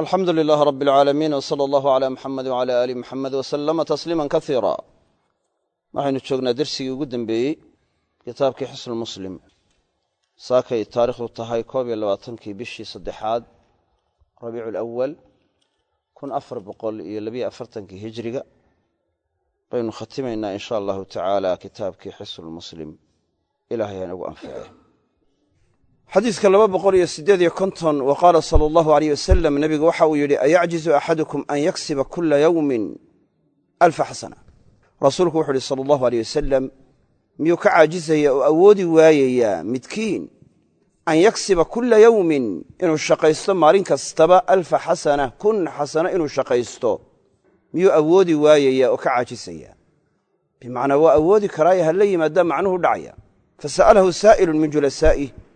alxamdu lilaah rab alcaalamiin w sala allahu alaa muxamedi wala aali muxamed wasalama tasliima kaiira waxaynu joognaa dersigii ugu dembeeyey kitaabkii xisnu muslim. Saakay taarikhdu tahay koob iyo labaatankii bishii saddexaad rabiicu alawal kun afar boqol iyo labiyo afartankii hijriga baynu khatimaynaa in sha allahu tacaala kitaabkii xisnu muslim. Ilahay hanagu anface xadiiska laba boqol iyo sideed iyo konton wa qaala sala allahu aleyh wasalam nebigu waxa uu yidhi ayacjizu axadukum an yaksiba kula yowmin alfa xasana. Rasuulku wuxu uhi sala allahu aleyh wasalam miyuu ka caajizaya oo awoodi waayayaa midkiin? An yaksiba kula yowmin inuu shaqaysto maalin kastaba alfa xasana kun xasano inuu shaqaysto. Miyuu awoodi waayayaa oo ka caajizaya? Bimacnaa waa awoodi karaayo hala yimaada macnuhu dhacaya. Fasa'alahu saa'ilun min julasaa'ih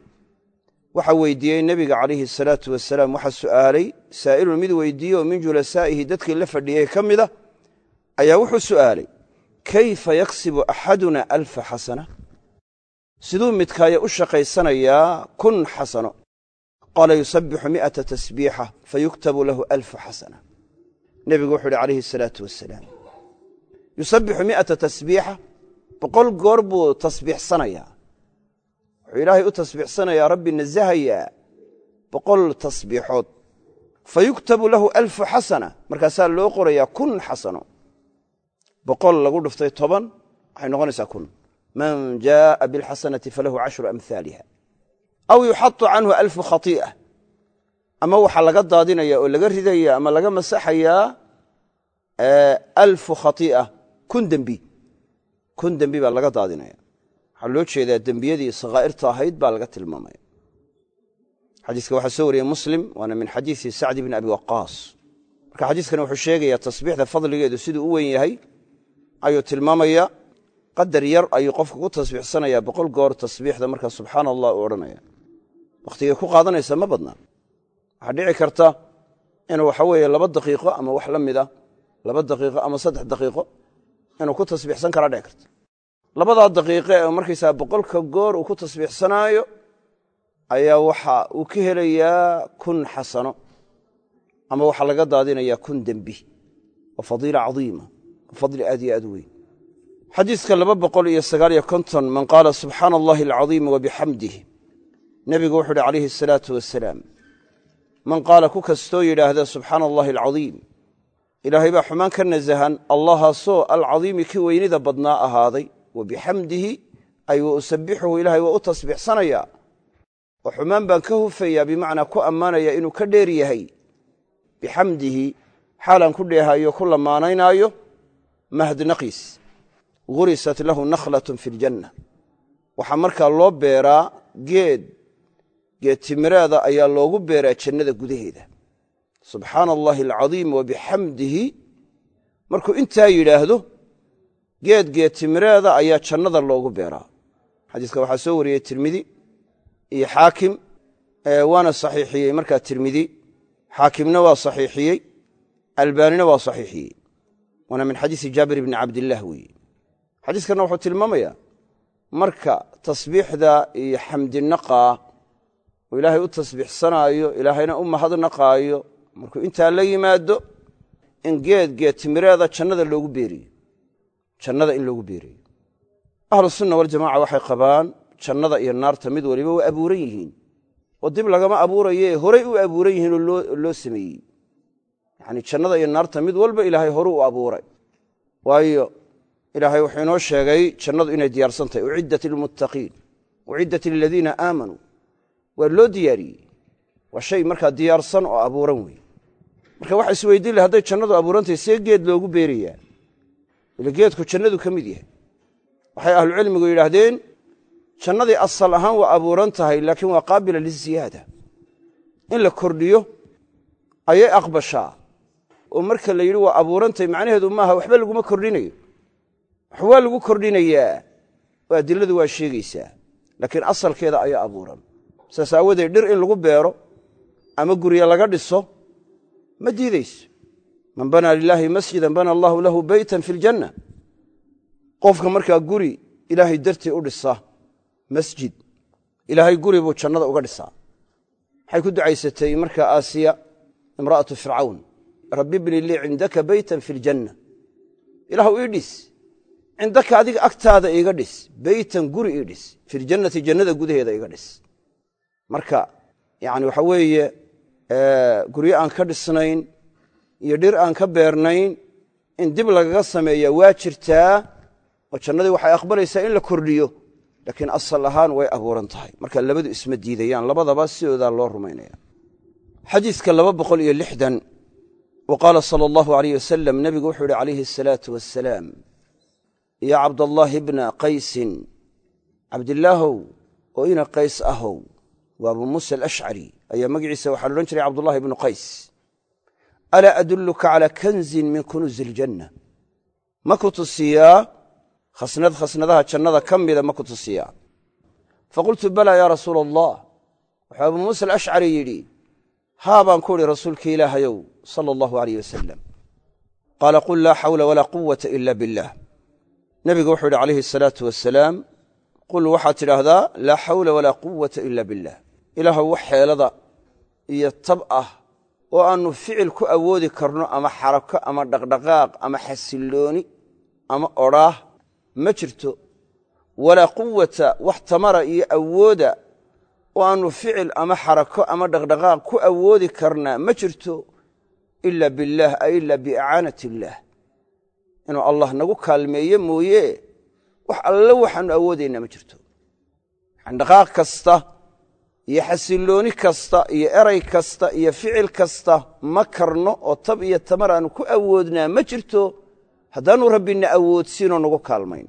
waxaa weydiiyey nebiga calayhi asalaatu wasalaam waxaa su'aalay saa'ilun mid weydiiye oo min julasaa'ihi dadkii la fadhiyey ka mida ayaa wuxuu su'aalay kayfa yaksibu axaduna alfa xasana? Siduu midkaaya u shaqaysanayaa kun xasano. Qaala yusabbixu mi'ata tasbiixa fayuktabu lahu alfu xasana. Nebigu wuxuu uhi calayhi asalaatu wasalaam yusabbixu mi'ata tasbiixa boqol goor buu tasbiixsanayaa wuxuu ilaahay u tasbiixsanayaa rabbi nasahayaa boqol tasbiixood. Fa yuktabu lahu alfu xasana. Markaasaa loo qorayaa kun xasano. Boqol lagu dhuftay toban waxay noqonaysaa kun. Man jaaa bilxasanati falahu cashru amhaaliha aw yuxatu canhu alfu khatii'a ama waxaa laga daadinaya oo laga ridaya ama laga masaxayaa alfu khatii'a kun dembi. Kun dembi baa laga daadinaya waxaa loo jeedaa dembiyadii sakhaa'irta ahayd baa laga tilmaamaya xadiiska waxaa soo wariyey muslim waana min xadiisi sacdi bni abi waqaas. Marka xadiiskani wuxuu sheegayaa tasbiixda fadligeedu siduu u weyn yahay ayuu tilmaamaya qadar yar ayuu qofku ku tasbiixsanayaa boqol goor tasbiixda markaa subxaana allah u odhanaya. Wakhtigay ku qaadanaysa ma badna. Waxaa dhici karta inuu waxa weeye laba daqiiqo ama wax la mida laba daqiiqo ama saddex daqiiqo inuu ku tasbiixsan karaa dhici karta labadaa daqiiqe ee markaysaa boqolka goor uu ku tasbiixsanaayo ayaa waxa uu ka helayaa kun xasano ama waxaa laga daadinayaa kun dembi waa fadiila cadiima waa fadli aad iyo aad weyn. Xadiiska laba boqol iyo sagaaliyo konton man qaala subxaana allahi alcadiimi wabixamdih nebigu wuxu uhi calayhi asalaatu wasalaam man qaala ku kastoo yidhaahda subxaana allahi alcadiim ilaahay baa xumaan ka nasahan allahaasoo alcadiimi kii weynida badnaa ahaaday wa bixamdihi ay wa usabbixuhu ilaahay waa u tasbiixsanayaa oo xumaan baan ka hufayaa bimacnaa ku ammaanaya inuu ka dheer yahay. Bixamdihi xaalaan ku dheehayo ku lamaanaynaayo mahdnaqiis gurisat lahu nakhlatun fi ljanna waxaa markaa loo beeraa geed. Geed timireeda ayaa loogu beeraa jannada gudaheeda. Subxaana allahi alcadiim wa bixamdihi markuu intaa yidhaahdo geed geed timireeda ayaa jannada loogu beeraa. Xadiiska waxaa soo wariyey tirmidi iyo xaakim waana saxiixiyey. Markaa tirmidi xaakimna waa saxiixiyey albaanina waa saxiixiyey. Waana min xadiisi jaabir bni cabdillaah weeye xadiiskanna wuxuu tilmaamayaa marka tasbiixda iyo xamdinaqaa uu ilaahay u tasbiixsanaayo ilaahayna u mahadnaqaayo markuu intaa la yimaado in geed geed timireeda jannada loogu beeriyo jannada in loogu beerayo ahlusunna waljamaca waxay qabaan jannada iyo naarta mid waliba waa abuuran yihiin. Oo dib lagama abuuraye horay u abuuran yihiin oo loo sameeyey. Yacnii jannada iyo naarta mid walba ilaahay horu u abuuray. Waayo ilaahay wuxuu inoo sheegay jannadu inay diyaarsan tahay uciddat lilmuttaqiin. Uciddat liladiina aamanuu waa loo diyaariyey. Waa shay markaa diyaarsan oo abuuran wey marka waxa isweydiin leh hadday jannadu abuurantahay see geed loogu beerayaa ile geedku jannadu ka mid yahay. Waxay ahlucilmigu yidhaahdeen jannadii asal ahaan waa abuuran tahay laakiin waa qaabila liziyaada in la kordhiyo ayay aqbashaa. Oo marka la yidhi waa abuurantahay macnaheedu maaha waxba laguma kordhinayo. Wax waa lagu kordhinayaa. Oo adiladu waa sheegaysaa. Laakiin asalkeeda ayaa abuuran. Saas aawadeed dhir in lagu beero ama guryo laga dhiso ma diidayso man banaa lilaahi masjidan bana allahu lahu beytan fi ljanna qofka markaa guri ilaahay dartii u dhisa masjid ilaahay guri buu jannada uga dhisaa waxay ku ducaysatay markaa aasiya imra'atu fircawn? Rabbi bni lii cindaka beytan fi ljanna ilaahu ii dhis. Cindaka adiga agtaada iiga dhis. Beytan guri ii dhis. Fi ljannati jannada gudaheeda iiga dhis. Marka yani waxa weeye guryo aan ka dhisnayn iyo dhir aan ka beernayn in dib lagaga sameeya waa jirtaa oo jannadii waxay aqbalaysaa in la kordhiyo. Laakiin asal ahaan way abuuran tahay. Marka labadu isma diidayaan labadaba sidoodaa loo rumaynaya. Xadiidka laba boqol iyo lixdan wa qaala sala allahu alayh wasalam nebigu wuxuu ihi calayhi asalaatu wassalaam yaa cabdallaahi bna qaysin cabdilaahow oo ina qays ahow waa abu muusa alashcari ayaa magaciisa waxaa la jiray cabdullahi ibnu qays alaa adulluka calaa kanzin min kunuuzi iljanna ma ku tusiyaa khasnad khasnadaha jannada ka mida ma ku tusiyaa faqultu balaa yaa rasuula allah wuxuu abuu muusa alashcari yidhi haa baan ku idhi rasuulka ilaahayow sala allahu alayh wasalam qaala qul laa xawla walaa quwata ila billaah nebigu wuxuu yidhi calayhi asalaatu wasalaam qul waxaad tidhaahdaa laa xawla walaa quwata ila billaah ilaahow wax xeelada iyo tab ah oo aannu ficil ku awoodi karno ama xarako ama dhaqdhaqaaq ama xasillooni ama odhaah ma jirto. Walaa quwata wax tamara iyo awooda oo aannu ficil ama xarako ama dhaqdhaqaaq ku awoodi karnaa ma jirto ila billaah ay ila biicaanat illaah inuu allah nagu kaalmeeye mooye wax alle waxaannu awoodaynaa ma jirto. Dhaqdhaqaaq kasta iyo xasillooni kasta iyo eray kasta iyo ficil kasta ma karno oo tab iyo tamar aanu ku awoodnaa ma jirto haddaanu rabbina awoodsiinoo nagu kaalmayn.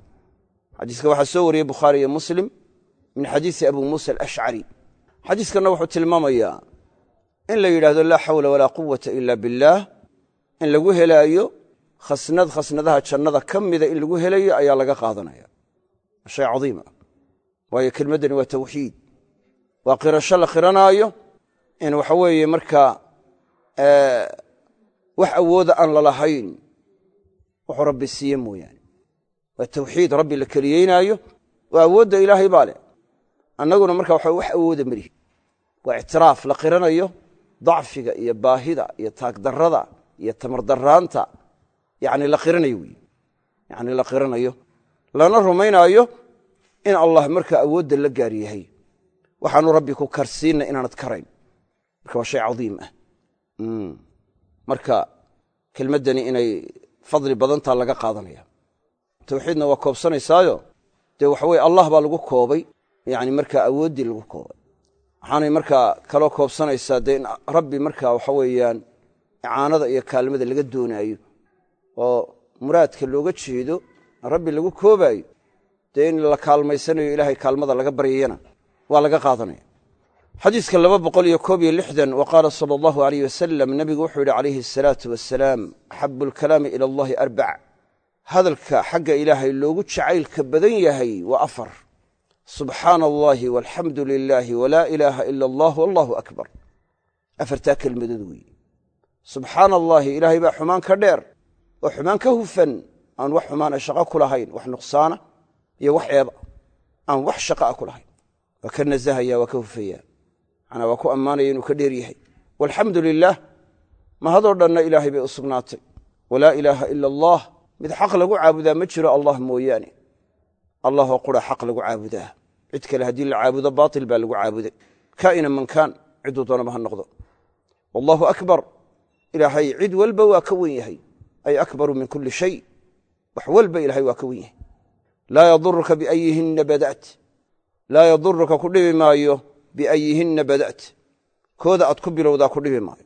Xadiiska waxaa soo wariyey bukhaari iyo muslim min xadiisi abu muusa alashcari xadiiskanna wuxuu tilmaamayaa in la yidhahdo laa xawla walaa quwata ila billaah in lagu helaayo khasnad khasnadaha jannada ka mida in lagu helayo ayaa laga qaadanaya. Shay cadiim ah. Waayo kelmaddani waa tawxiid waa qirasho la qiranaayo in waxa weeye markaa wax awooda aan lalahayn wuxuu rabbi siiye mooyaane. Waa tawxiid rabbi la keliyeynaayo oo awoodda ilaahay baa leh. Annaguna marka waxa wax awooda melihi waa ictiraaf la qiranayo dacfiga iyo baahida iyo taagdarrada iyo tamardaraanta yani la qiranayo wey yani la qiranayo. Lana rumaynaayo in allah markaa awoodda la gaar yahay waxaanu rabbi ku karsiinna inaanad karayn. Marka waa shay cadiim ah. Marka kelmaddani inay fadli badantaa laga qaadanaya. Tawxiidna waa koobsanaysaayo. Dee waxaweye allah baa lagu koobay. Yani markaa awooddii lagu koobay. Waxaanay markaa kaloo koobsanaysaa dee in rabbi markaa waxa weeyaan icaanada iyo kaalmada laga doonaayo. Oo muraadka looga jeedo rabbi lagu koobaayo. Dee in la kaalmaysanayo ilaahay kaalmada laga baryayana waa laga qaadanaya. Xadiiska laba boqol iyo koob iyo lixdan wa qaala sala allahu alayh wasalam nebigu wuxuu yidhi calayhi asalaatu wasalaam axabu alkalaami ila allahi arbac hadalka xagga ilaahay loogu jacaylka badan yahay waa afar. Subxaana allahi walxamdu lilaahi walaa ilaaha ila allah wallahu akbar. Afartaa kelmadood weeye subxaana allaahi ilaahay baa xumaan ka dheer oo xumaan ka hufan aan wax xumaana shaqo ku lahayn wax nuqsaana iyo wax eeba aan wax shaqaa ku lahayn waa ka nasahaya waa ka hufaya. Manaa waa ku ammaanaya inuu ka dheer yahay. Walxamdu lilaah mahadoo dhanna ilaahay bay u sugnaatay. Walaa ilaaha ila allah mid xaq lagu caabudaa ma jiro allah mooyaane. Allahoo qura xaq lagu caabudaa. Cid kale haddii la caabudo baatil baa lagu caabuday. Kaa'ina man kaan cidduu doonaba ha noqdo. Wallahu akbar. Ilaahay cid walba waa ka wen yahay. Ay akbaru min kulli shay. Wax walba ilahay waa ka wen yahay. Laa yaduruka biayihinna bada't laa yaduruka ku dhibi maayo biayihinna bada't kooda aad ku bilowdaa ku dhibi maayo.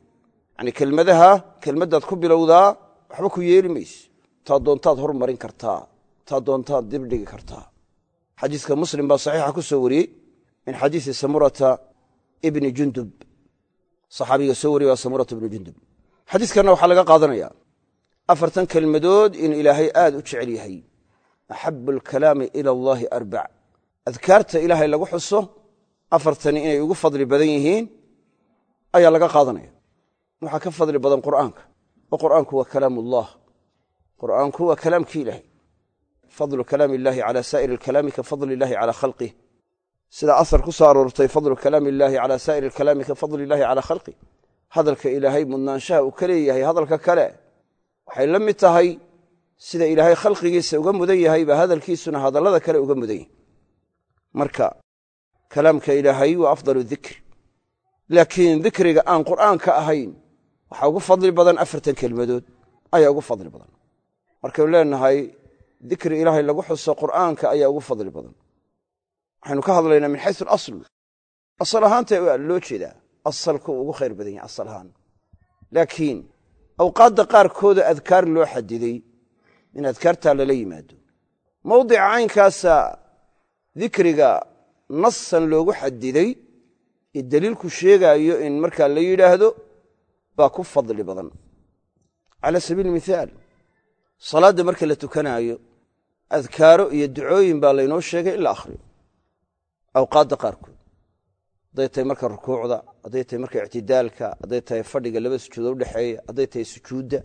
Yacnii kelmadaha kelmaddaad ku bilowdaa waxba ku yeeli mayso taa doontaad hormarin kartaa. Taa doontaad dibdhigi kartaa. Xadiiska muslim baa saxiixa ku soo wariyey min xadiisi samurata ibni jundub. Saxaabiga soo wariyey waa samurata ibni jundub. Xadiiskanna waxaa laga qaadanaya afartan kelmadood in ilaahay aad u jecel yahay. Axabu alkalaami ila allaahi arbac adkaarta ilaahay lagu xuso afartani inay ugu fadli badan yihiin ayaa laga qaadanaya. Waxaa ka fadli badan qur'aanka oo qur'aanku waa kalaam ullah qur'aanku waa kalaamkii ilaahay. Fadlu kalaami illaahi cala saa'iri alkalaami ka fadli illahi cala khalqih sida asar ku soo aroortay fadlu kalaami illaahi cala saa'iri alkalaami ka fadli illahi cala khalqih hadalka ilaahay mudnaanshaha uu ka hadalka kale waxay la mid tahay sida ilaahay khalqigiisa uga mudan yahay baa hadalkiisuna hadallada kale uga mudan yahay marka kalaamka ilaahay waa afdalu dikri laakiin dikriga aan qur'aanka ahayn waxaa ugu fadli badan afartan kelmadood ayaa ugu fadli badan. Markaynu leenahay dikri ilaahay lagu xuso qur'aanka ayaa ugu fadli badan. Waxaynu ka hadlaynaa min xayu alasl. Asal ahaanta loo jeedaa. Asalka uu ugu khayr badan yahay asal ahaan. Laakiin awqaadda qaarkooda adkaar loo xadiday in adkaartaa lala yimaado. Mawdica caynkaasa dikriga nasan loogu xadiday ee daliilku sheegaayo in markaa la yidhaahdo baa ku fadli badan. Cala sabiili mithaal salaadda marka la tukanaayo adkaaro iyo ducooyin baa laynoo sheegay in la akhriyo awqaadda qaarkood hadday tahay marka rukuucda hadday tahay marka ictidaalka hadday tahay fadhiga laba sujuudo udhexeeya hadday tahay sujuudda.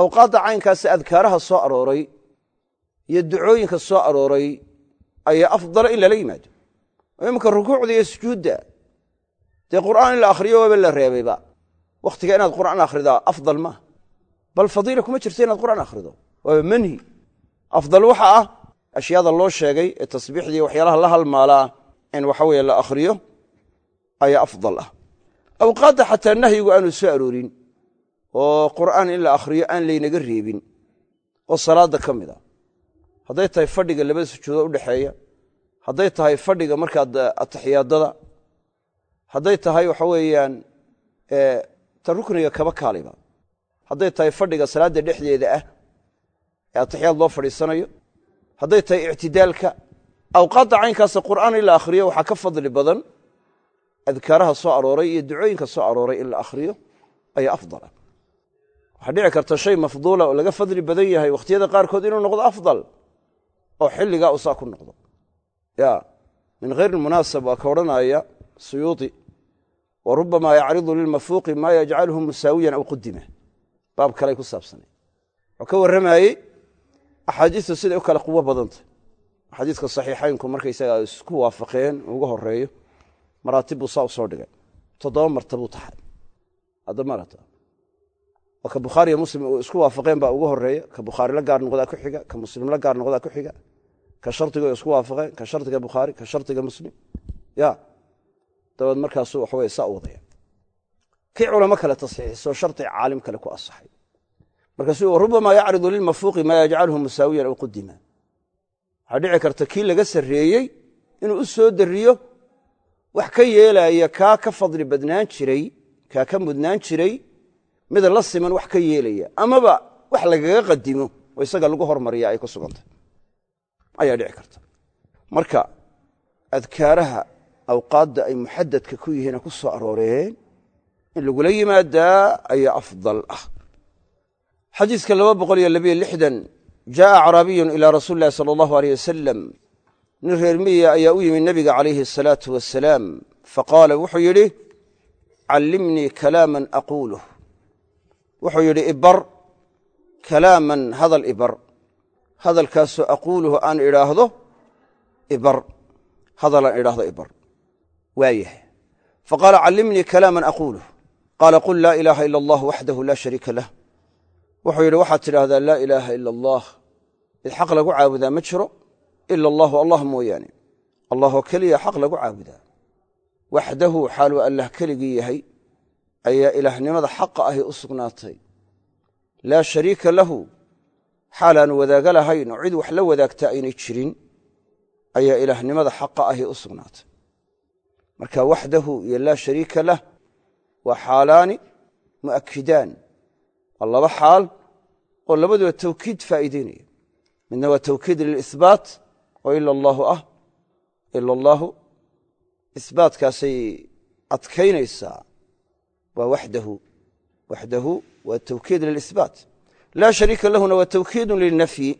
Awqaadda caynkaasa adkaaraha soo arooray iyo ducooyinka soo arooray ayaa afdala in lala yimaado. Oo iminka rukuucda iyo sujuudda dee qur'aan in la akhriyo waaba la reebayba wakhtiga inaad qur'aan akhridaa afdal maaha bal fadiila kuma jirto inaad qur'aan akhrido. Waaba manhi. Afdal waxa ah ashyaada loo sheegay ee tasbiixdii waxyaalaha la halmaalaa in waxa weye la akhriyo ayaa afdal ah. Awqaadda xataa nahyigu aanu soo aroorin oo qur'aan in la akhriyo aan laynaga reebin oo salaadda ka mid a hadday tahay fadhiga labada sujuudo udhexeeya hadday tahay fadhiga markaad ataxiyaadada hadday tahay waxa weeyaan ta rukniga kaba kaaliba. Hadday tahay fadhiga salaadda dhexdeeda ah ee ataxiyaad loo fadhiisanayo hadday tahay ictidaalka awqaadda caynkaasa qur'aan in la akhriyo waxaa ka fadli badan adkaaraha soo arooray iyo ducooyinka soo arooray in la akhriyo ayaa afdala waxaa dhici karta shay mafduula oo laga fadli badan yahay wakhtiyada qaarkood inuu noqdo afdal oo xilligaa uu saa ku noqdo. Ya min hayr munaasab waa ka odhanaya suyuuti wa yacridu lilmafuuqi maa yajcaluhu musaawiyan aw qudima baab kaley ku saabsanay. Wuxuu ka warramayey axaadiistu siday u kale quwo badantah xadiiska saxiixaynku markaysaga isku waafaqeen uga horeeyo maraatib buu saa u soo dhigay. Toddoba martabuu taxay hadda marata oo ka bukhaariyo muslim isku waafaqeen baa ugu horreeya ka bukhaari la gaar noqdaa ku xiga ka muslim la gaar noqdaa ku xiga ka shardigo isku waafaqeen ka shardiga bukhaari ka shardiga muslim. Ya. Dabeed markaasu waxaweye saa u wadaya kii culamo kale tasxiixiso shardi caalim kale ku asaxay markaasuu rubamaa yacridu lilmafuuqi maa yajcaluhu musaawiyan aw qudima waxaa dhici karta kii laga sarreeyey inuu u soo dariyo wax ka yeelaya kaa ka fadli badnaan jiray kaa ka mudnaan jiray mida la siman wax ka yeelaya amaba wax lagaga qadimo oo isaga lagu hormariya ay ku sugantay ayaa dhici karta marka adkaaraha awqaadda ay muxadadka ku yihiina ku soo arooreen in lagula yimaadaa ayaa afdal ah xadiiska laba boqol iyo labiyo lixdan jaءa acraabiyun ilى rasuuli اllahi salى اllahu aleyh wasalam nin reer miya ayaa u yimi nebiga calayhi الsalaatu wasalaam faqaala wuxuu yidhi callimnii kalaaman aquuluh wuxuu yidhi ibar kalaaman hadal ibar hadalkaasoo aquuluhu aan idhaahdo ibar. Hadalaan idhaahdo ibar. Waayah faqaala callimnii kalaaman aquuluh qaala qul laa ilaaha ila allah waxdahu laa shariika lah. Wuxuu yidhi waxaad tidhaahdaa laa ilaaha ila allah. Mid xaq lagu caabudaa ma jiro ila allahu. Allah mooyaane. Allahoo keliya xaq lagu caabudaa. Waxdahu xaaluu allah keligii yahay ayaa ilaahnimada xaqa ahi u sugnaatay. Laa shariika lahu xaalaanu wadaaga lahayn oo cid wax la wadaagta aynay jirin ayaa ilaahnimada xaqa ahi u sugnaatay. Marka waxdahu iyo laa shariika lah waa xaalaani mu'akidaan waa laba xaal oo labaduba tawkiid faa'iideynaya. Midna waa tawkiid lilihbaat oo ila allaahu ah ila allaahu ihbaatkaasay adkaynaysaa waa waxdahu. Waxdahu waa tawkiid lilihbaat laa shariika lahuna waa tawkiidun lilnafyi.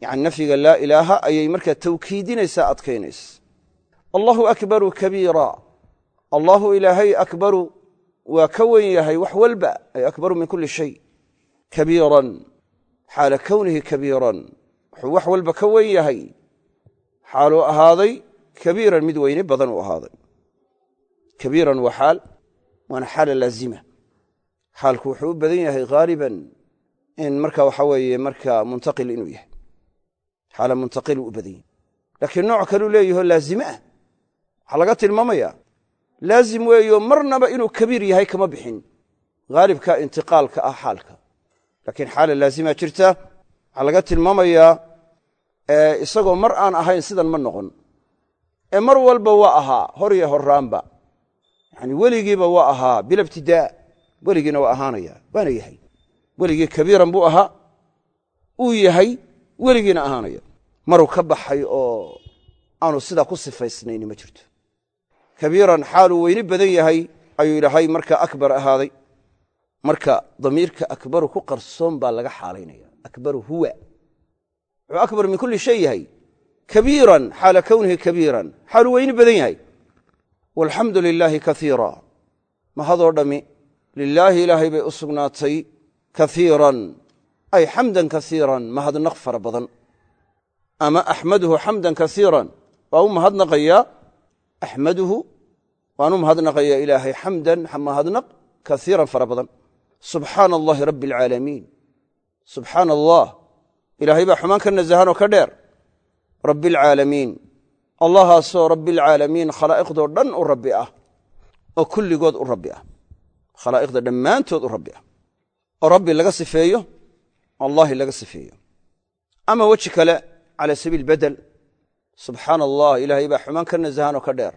Yani nafyiga laa ilaaha ayay markaa tawkiidinaysaa adkaynaysa. Allahu akbaru kabiira. Allahu ilaahay akbaru waa ka wen yahay wax walba ay akbaru min kuli shay. Kabiiran. Xaala kownihi kabiiran. Wuxuu wax walba ka wen yahay. Xaaluu ahaaday kabiiran mid weyne badan uu ahaaday. Kabiiran waa xaal waana xaala laazima. Xaalku wuxuu u badan yahay haaliban in marka waxa weeye marka muntaqil inuu yahay. Xaala muntaqil u badan yahay laakiin nooc kaleu leeyaho laazime ah. Waxaa laga tilmaamaya laazim weeyo marnaba inuu kabiir yahay kama bixin. Haalibka intiqaalka ah xaalka. Laakiin xaala laazima jirta waxaa laga tilmaamayaa isagoo mar aan ahayn sidan ma noqon. Ee mar walba waa ahaa hor iyo horaanba yani weligiiba waa ahaa bila weligiina waa ahaanaya waana yahay weligii kabiiran buu ahaa uu yahay weligiina ahaanaya maruu ka baxay oo aanu sidaa ku sifaysnayni ma jirto. Kabiiran xaaluu weyni badan yahay ayuu ilaahay marka akbar ahaaday. Marka damiirka akbaru ku qarsoon baa laga xaalaynaya. Akbaru huwa. Wuxuu akbar min kulli shay yahay. Kabiiran xaala kownihi kabiiran. Xaaluu weyni badan yahay. Walxamdu lilaahi kaiira mahadoo dhammi lilaahi ilaahay bay u sugnaatay kaiiran ay xamdan kaiiran mahadnaq fara badan ama axmaduhu xamdan kaiiran waa u mahadnaqayaa axmaduhu waan u mahadnaqayaa ilaahay xamdan mahadnaq kaiiran fara badan subxaana allahi rabbi alcaalamiin subxaana allah ilaahay baa xumaan ka nasahanoo ka dheer rabbi alcaalamiin allahaasoo rabbialcaalamiin khalaa'iqdoo dhan u rabbi ah oo kulligood u rabbi ah khalaa'iqda dhammaantood u rabbi ah oo rabbi laga sifeeyo allahi laga sifeeyo. Ama weji kale cala sabiil bedel subxaana allah ilaahay baa xumaan ka nasahanoo ka dheer.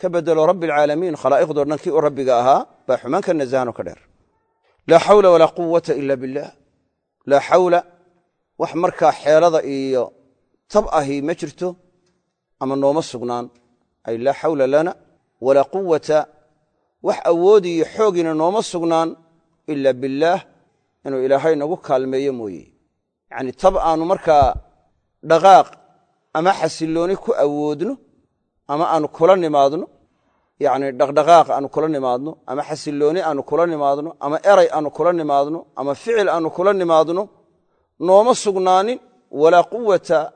Ka bedelo rabbi alcaalamiin khalaa'iqdoo dhan kii u rabbiga ahaa baa xumaan ka nasahanoo ka dheer. Laa xawla walaa quwata ila billaah laa xawla wax markaa xeelada iyo tab ahi ma jirto ama nooma sugnaan. Ay laa xawla lana walaa quwata wax awoodi iyo xoogina nooma sugnaan ila billaah inuu ilaahay nagu kaalmeeyo mooye. Yacni tab aanu markaa dhaqaaq ama xasillooni ku awoodno ama aanu kula nimaadno yacni dhaqdhaqaaq aanu kula nimaadno ama xasillooni aanu kula nimaadno ama eray aanu kula nimaadno ama ficil aanu kula nimaadno nooma sugnaanin walaa quwata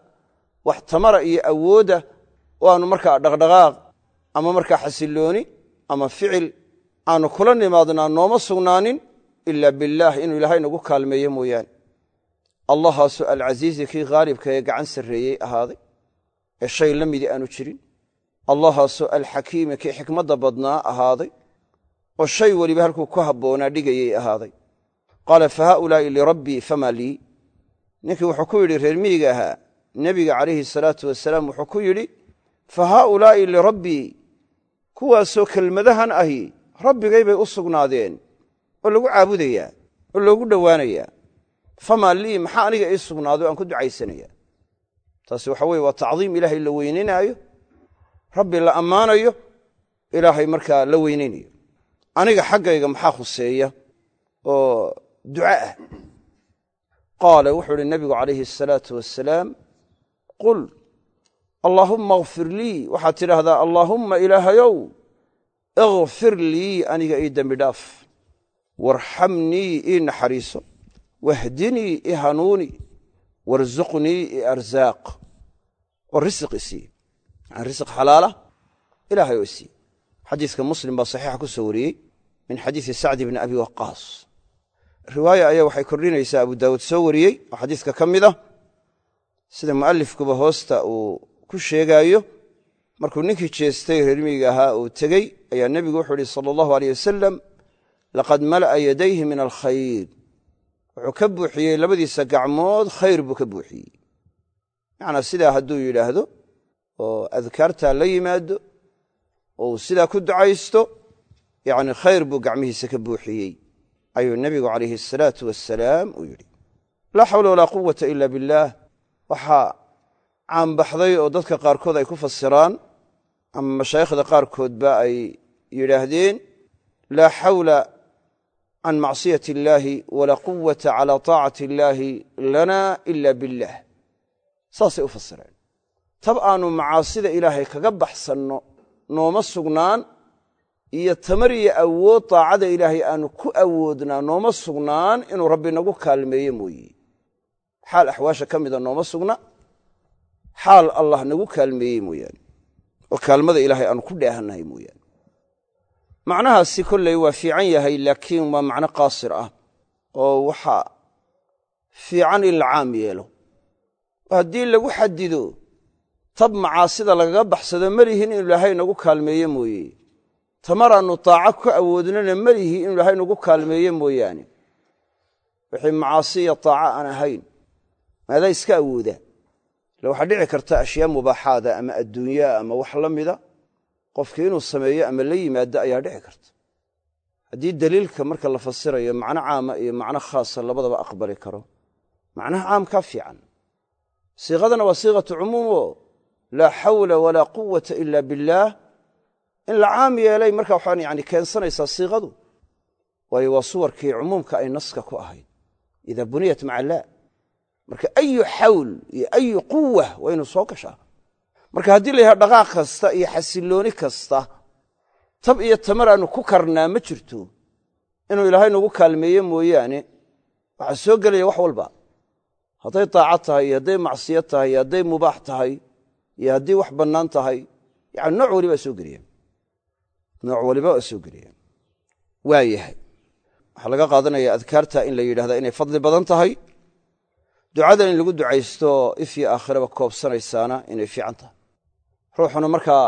wax tamara iyo awoodda oo markaa dhaqdhaqaaq ama markaa xasillooni ama ficil aanu kula nimaadnaa nooma sugnaanin ila billaah inuu ilaahay nagu kaalmeeyo mooyaane. Allahaasu alcasiizi kii khaalibka ee gacan sarreeyey ahaaday ee shay la midii aanu jirin. Allahaasu alxakiimi kii xikmadda badnaa ahaaday oo shay weliba halkuu ku habboonaa dhigayey ahaaday. Qaala fa haaulaa'i lirabbii fama lii? Ninkii wuxuu ku yidhi reer miyiga ahaa nebiga calayhi salaatu wasalaam wuxuu ku yidhi fa haaulaa'i lirabbii kuwaasoo kelmadahan ahi rabbigay bay u sugnaadeen oo lagu caabudayaa oo loogu dhowaanayaa. Famaa lii maxaa aniga ii sugnaado aan ku ducaysanaya? Taasi waxa weye waa tacdiim ilaahay la weyninaayo rabbi la ammaanayo ilaahay markaa la weynaynayo aniga xaggayga maxaa khuseeya? Oo duca ah. Qaala wuxuu uhi nabigu calayhi asalaatu wasalaam qul allaahumma akfir lii. Waxaad tidhaahdaa allaahumma ilaahayow ikfir lii aniga ii dembi dhaaf warxamnii ii naxariiso. Wahdinii i hanuuni. Warzuqnii i arsaaq oo risiq isii yani risiq xalaala ilahay oo isii xadiiska muslim baa saxiixa ku soo wariyey min xadiisi sacdi bni abi waqaas riwaaya ayaa waxay kordhinaysaa abu daawuud soo wariyey oo xadiiska ka mid ah sida mu'alifkuba hoosta uu ku sheegaayo markuu ninkii jeestay reermiyiga ahaa uu tegey ayaa nebigu wuxuu ihi sala allahu aleyh wasalam laqad mala'a yadayhi min alkhayr. Wuxuu ka buuxiyey labadiisa gacmood khayr buu ka buuxiyey. Macnaa sidaa hadduu yidhaahdo oo adkaartaa la yimaado oo uu sidaa ku ducaysto yacni khayr buu gacmihiisa ka buuxiyey. Ayuu nebigu calayhi asalaatu wasalaam uu yidhi laa xawla walaa quwata ila billaah. Waxaa caanbaxday oo dadka qaarkood ay ku fasiraan ama mashaayikhda qaarkoodba ay yidhaahdeen can macsiyati illaahi walaa quwata calaa taacati illaahi lana ila billah saasay u fasireen tab aanu macaasida ilaahay kaga baxsanno nooma sugnaan iyo tamar iyo awood taacada ilaahay aanu ku awoodnaa nooma sugnaan inuu rabbi nagu kaalmeeyo mooye xaal axwaasha ka mida nooma sugna xaal allah nagu kaalmeeyey mooyaane oo kaalmada ilaahay aanu ku dheehannahay mooyaane macnahaasi kolley waa fiican yahay laakiin waa macno qaasir ah oo waxa fiican in la caam yeelo. Haddii lagu xadido tab macaasida lagaga baxsado melihin inu ilaahay nagu kaalmeeye mooye. Tamaraannu taaco ku awoodnana melihi inu ilaahay nagu kaalmeeye mooyaane. Wixii macaasi iyo taaco aan ahayn maadaa iska awoodaa ille waxaa dhici karta ashyaa mubaaxaada ama adduunyaa ama wax la mida qofkii inuu sameeyo ama la yimaado ayaa dhici karta. Haddii daliilka marka la fasirayo macno caama iyo macno khaasa labadaba aqbali karo macnaha caamkaa fiican. Siiqadana waa siiqatu cumuumo laa xawla walaa quwata ila billaah in la caam yeelay marka waxaan yani keensanaysaa siiqadu waayo waa suwarkii cumuumka ay naska ku ahayd. Idaa buniyat maca laa. Marka ayu xawl iyo ayu quwa waa inuu soo gashaa marka haddii la yidhaha dhaqaaq kasta iyo xasillooni kasta tab iyo tamar aanu ku karnaa ma jirto. Inuu ilaahay nagu kaalmeeye mooyaane waxaa soo gelaya wax walba. Hadday taaco tahay iyo hadday macsiyo tahay iyo hadday mubaax tahay iyo haddii wax bannaan tahay yani nooc waliba soo gelaya nooc waliba waa soo gelaya waa yahay. Waxaa laga qaadanaya adkaarta in la yidhahda inay fadli badan tahay. Ducadan in lagu ducaysto if iyo aakhiraba koobsanaysaana inay fiican tahay ruuxuna markaa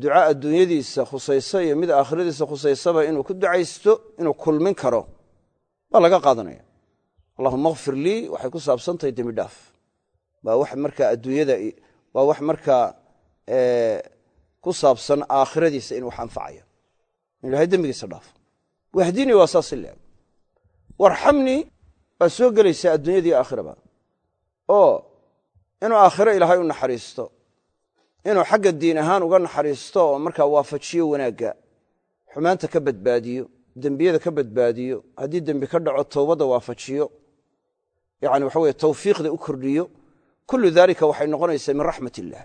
duca adduunyadiisa khusaysa iyo mid aakhiradiisa khusaysaba inuu ku ducaysto inuu kulmin karo waa laga qaadanaya. Allahuma akfir lii waxay ku saabsantahay dembi dhaaf. Waa wax markaa adduunyada waa wax markaa ku saabsan aakhiradiisa in wax anfacaya in ilahay dembigiisa dhaafo wahdinii waa saas ileeg warxamnii waa soo gelaysaa adduunyadii aakhiraba. Oo inuu aakhiro ilaahay u naxariisto inuu xagga diin ahaan uga naxariisto oo markaa waafajiyo wanaagga. Xumaanta ka badbaadiyo dembiyada ka badbaadiyo haddii dembi ka dhaco towbadda waafajiyo. Yani waxa weye tawfiiqda u kordhiyo. Kullu daalika waxay noqonaysaa min raxmat illaah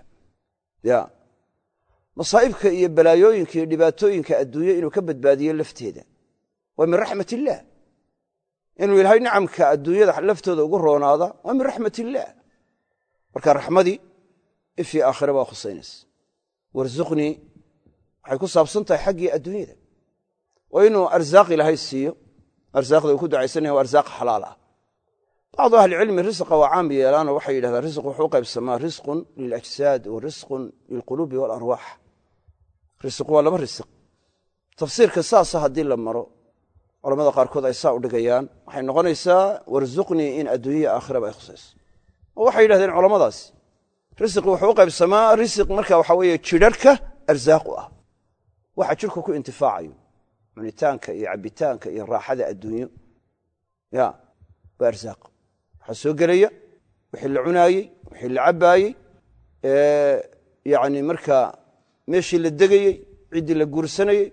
ya. Masaa'ibka iyo balaayooyinka iyo dhibaatooyinka adduunye inuu ka badbaadiyo lafteeda. Waa min raxmat illaah inuu ilaahay nicamka adduunyada laftooda ugu roonaada waa min raxmat illaah marka raxmadii ifii aakhira baa khusaynaysa. Warsuqnii waxay ku saabsan tahay xaggii adduunyada. Waa inuu arsaaq ilaahay siiyo. Arsaaqda uu ku ducaysanaya waa arsaaq xalaal ah. Bacdu ahlicilmi risqa waa caam yeelaanoo waxay yidhahdaan risq wuxuu qaybsamaa risqun lilajsaad wa risqun lilquluubi waalarwaax risq waa laba risq. Tafsiirka saasa haddii la maro culamada qaarkood ay saa u dhigayaan waxay noqonaysaa warsuqnii in adduunyaya aakhiraba ay khusayso oo waxay yidhahdeen culammadaasi risqi wuxuu u qaybsamaa risiq marka waxa weeye jidharhka arsaaq u ah. Waxa jidhku ku intifaacayo cunitaanka iyo cabbitaanka iyo raaxada adduunyo. Ya waa arsaaq. Waxaa soo gelaya wixii la cunaayey wixii la cabbaayey yani markaa meeshii la degayey ciddii la guursanayey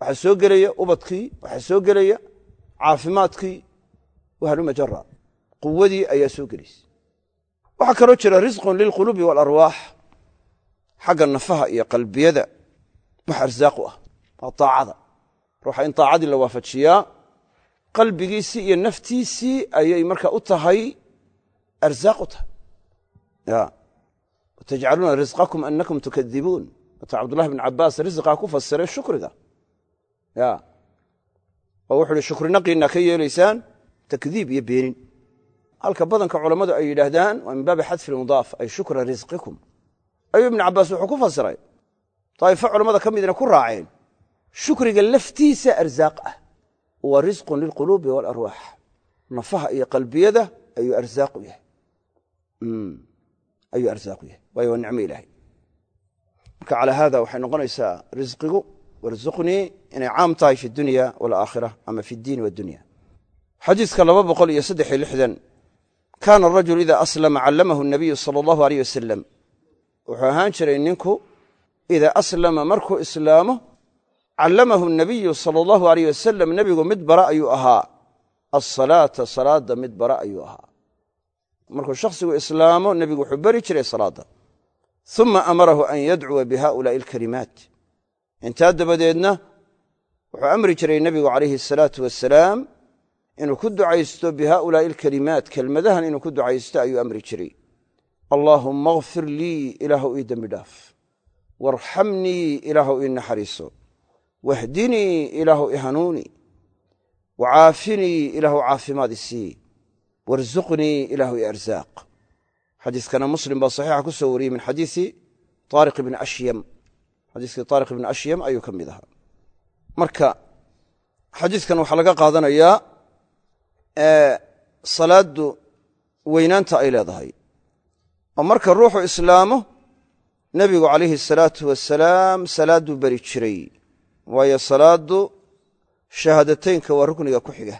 waxaa soo gelaya ubadkii waxaa soo gelaya caafimaadkii wahalumajara quwadii ayaa soo gelaysa waxaa kaloo jira risqun lilquluubi waalarwaax xagga nafaha iyo qalbiyada. Wax arsaaq u ah waa taacada. Ruuxa in taacadii la waafajiyaa qalbigiisii iyo naftiisii ayay marka u tahay arsaaq u tahay watajcaluuna risqakum anakum tukadibuun. Wata cabdullahi bn cabaas risqaa ku fasiray shukriga. Oo wuxu uhi shukrinaqinaa ka yeelaysaan takdiib iyo beenin halka badanka culammadu ay yidhaahdaan waa min baabi xadfi mudaaf ay shukra risqikum ayuu ibnu cabaas wuxuu ku fasiray daa'ifo culammada ka midna ku raaceen. Shukriga laftiisa arsaaq ah. Waa risqun lilquluubi waalarwaax nafaha iyo qalbiyada ayuu arsaaq u yahay. Ayuu arsaaq u yahay. Waayo waa nicmo ilaahay. Marka calaa haada waxay noqonaysaa risqigu warsuqnii inay caam tahay fi dunya walaakhira ama fi ddiini wadunya xadiiska laba boqol iyo saddex iyo lixdan kaana arajulu ida aslama callamahu nabiyu sala allahu aleyh wasalam wuxuu ahaan jiray ninku idaa aslama markuu islaamo callamahu nabiyu sala allahu aleyh wasalam nebigu mid bara ayuu ahaa. Asalaata salaadda mid bara ayuu ahaa. Markuu shakhsigu islaamo nebigu wuxuu beri jiray salaadda. Uma amarahu an yadcuwa bihaulaai alkalimaat. Intaa dabadeedna wuxuu amri jiray nebigu calayhi asalaatu wasalaam inuu ku ducaysto bihaulaai alkalimaat kelmadahan inuu ku ducaysto ayuu amri jiray. Allaahumma akfir lii ilaahu ii dembi dhaaf. Waarxamnii ilaahu ii naxariiso. Wahdinii ilaahu ihanuuni wacaafinii ilaahu caafimaad isii warzuqnii ilaahu i arsaaq. Xadiiskana muslim baa saxiixa ku soo wariyey min xadiisi taariq ibni ashyam. Xadiiskii taariq ibni ashyam ayuu ka mid ahaa. Marka xadiiskan waxaa laga qaadanayaa salaaddu weynaanta ay leedahay. Oo marka ruuxu islaamo nebigu calayhi asalaatu wasalaam salaadduu beri jiray waayo salaaddu shahaadateynka waa rukniga ku xiga.